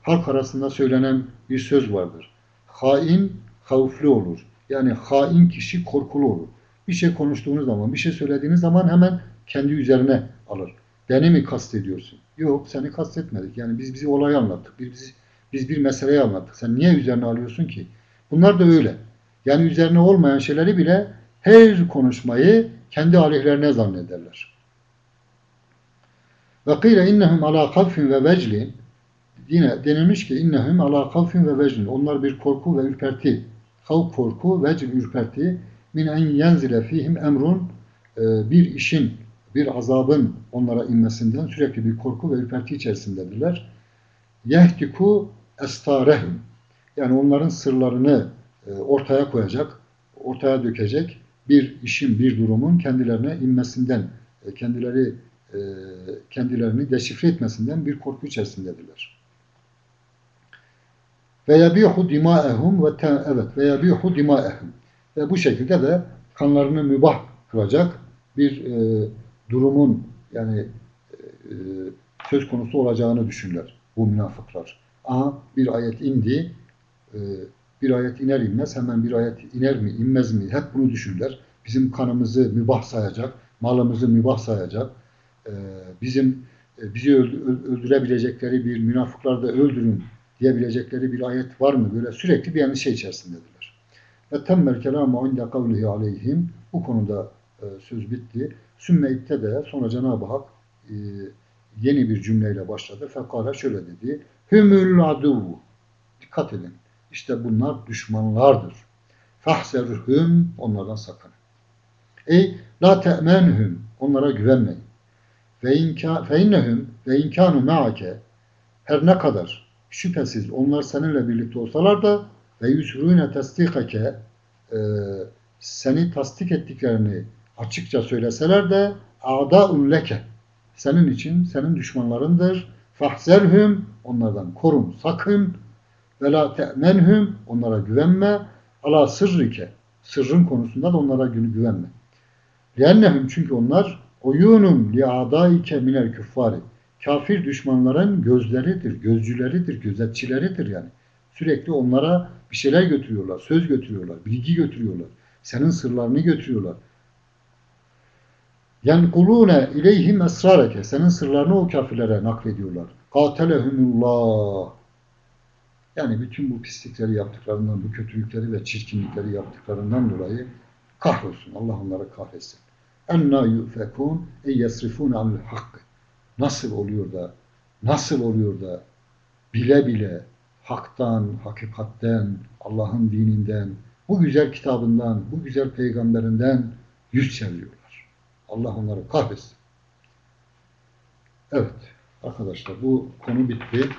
halk arasında söylenen bir söz vardır. Hain havfli olur. Yani hain kişi korkulu olur. Bir şey konuştuğunuz zaman, bir şey söylediğiniz zaman hemen kendi üzerine alır. Beni mi kastediyorsun? Yok seni kastetmedik. Yani biz bizi olayı anlattık. Biz, biz, biz bir meseleyi anlattık. Sen niye üzerine alıyorsun ki? Bunlar da öyle. Yani üzerine olmayan şeyleri bile her konuşmayı kendi aleyhlerine zannederler. Ve kıyla innehum ala kavfin ve veclin yine denilmiş ki innehum ala kavfin ve veclin onlar bir korku ve ürperti havf korku vecl ürperti min en yenzile fihim emrun bir işin bir azabın onlara inmesinden sürekli bir korku ve ürperti içerisindedirler. Yehtiku estarehum yani onların sırlarını e, ortaya koyacak, ortaya dökecek bir işin, bir durumun kendilerine inmesinden, e, kendileri e, kendilerini deşifre etmesinden bir korku içerisindedirler. Ve yabihu dimaehum ve evet ve yabihu dimaehum ve bu şekilde de kanlarını mübah kılacak bir e, durumun yani e, söz konusu olacağını düşünürler bu münafıklar. Aha bir ayet indi, e, bir ayet iner inmez hemen bir ayet iner mi inmez mi hep bunu düşünürler. Bizim kanımızı mübah sayacak, malımızı mübah sayacak, e, bizim e, bizi öldürebilecekleri bir münafıklar da öldürün diyebilecekleri bir ayet var mı? Böyle sürekli bir endişe içerisindedirler. Ve temmel kelamu inde kavlihi aleyhim bu konuda e, söz bitti. Sümme de sonra Cenab-ı Hak e, yeni bir cümleyle başladı. Fekala şöyle dedi. Hümül adu. Dikkat edin. İşte bunlar düşmanlardır. Fahzerhüm onlardan sakın. Ey la te'menhüm onlara güvenmeyin. Ve inka fe innehum ve inkanu ma'ake her ne kadar şüphesiz onlar seninle birlikte olsalar da ve yusrune tasdikake e, seni tasdik ettiklerini açıkça söyleseler de a'da'un leke senin için senin düşmanlarındır. Fahzerhum onlardan korun sakın ve la te'menhum onlara güvenme ala sırrike sırrın konusunda da onlara gü- güvenme. Liennehum çünkü onlar oyunun li adaike minel küffari kafir düşmanların gözleridir, gözcüleridir, gözetçileridir yani. Sürekli onlara bir şeyler götürüyorlar, söz götürüyorlar, bilgi götürüyorlar. Senin sırlarını götürüyorlar. Yenkulune ileyhim esrareke. Senin sırlarını o kafirlere naklediyorlar. Katelehumullah. Yani bütün bu pislikleri yaptıklarından, bu kötülükleri ve çirkinlikleri yaptıklarından dolayı kahrolsun. Allah onları kahretsin. Enna yufekun e yesrifun anil hakkı. Nasıl oluyor da, nasıl oluyor da bile bile haktan, hakikatten, Allah'ın dininden, bu güzel kitabından, bu güzel peygamberinden yüz çeviriyorlar. Allah onları kahretsin. Evet arkadaşlar bu konu bitti.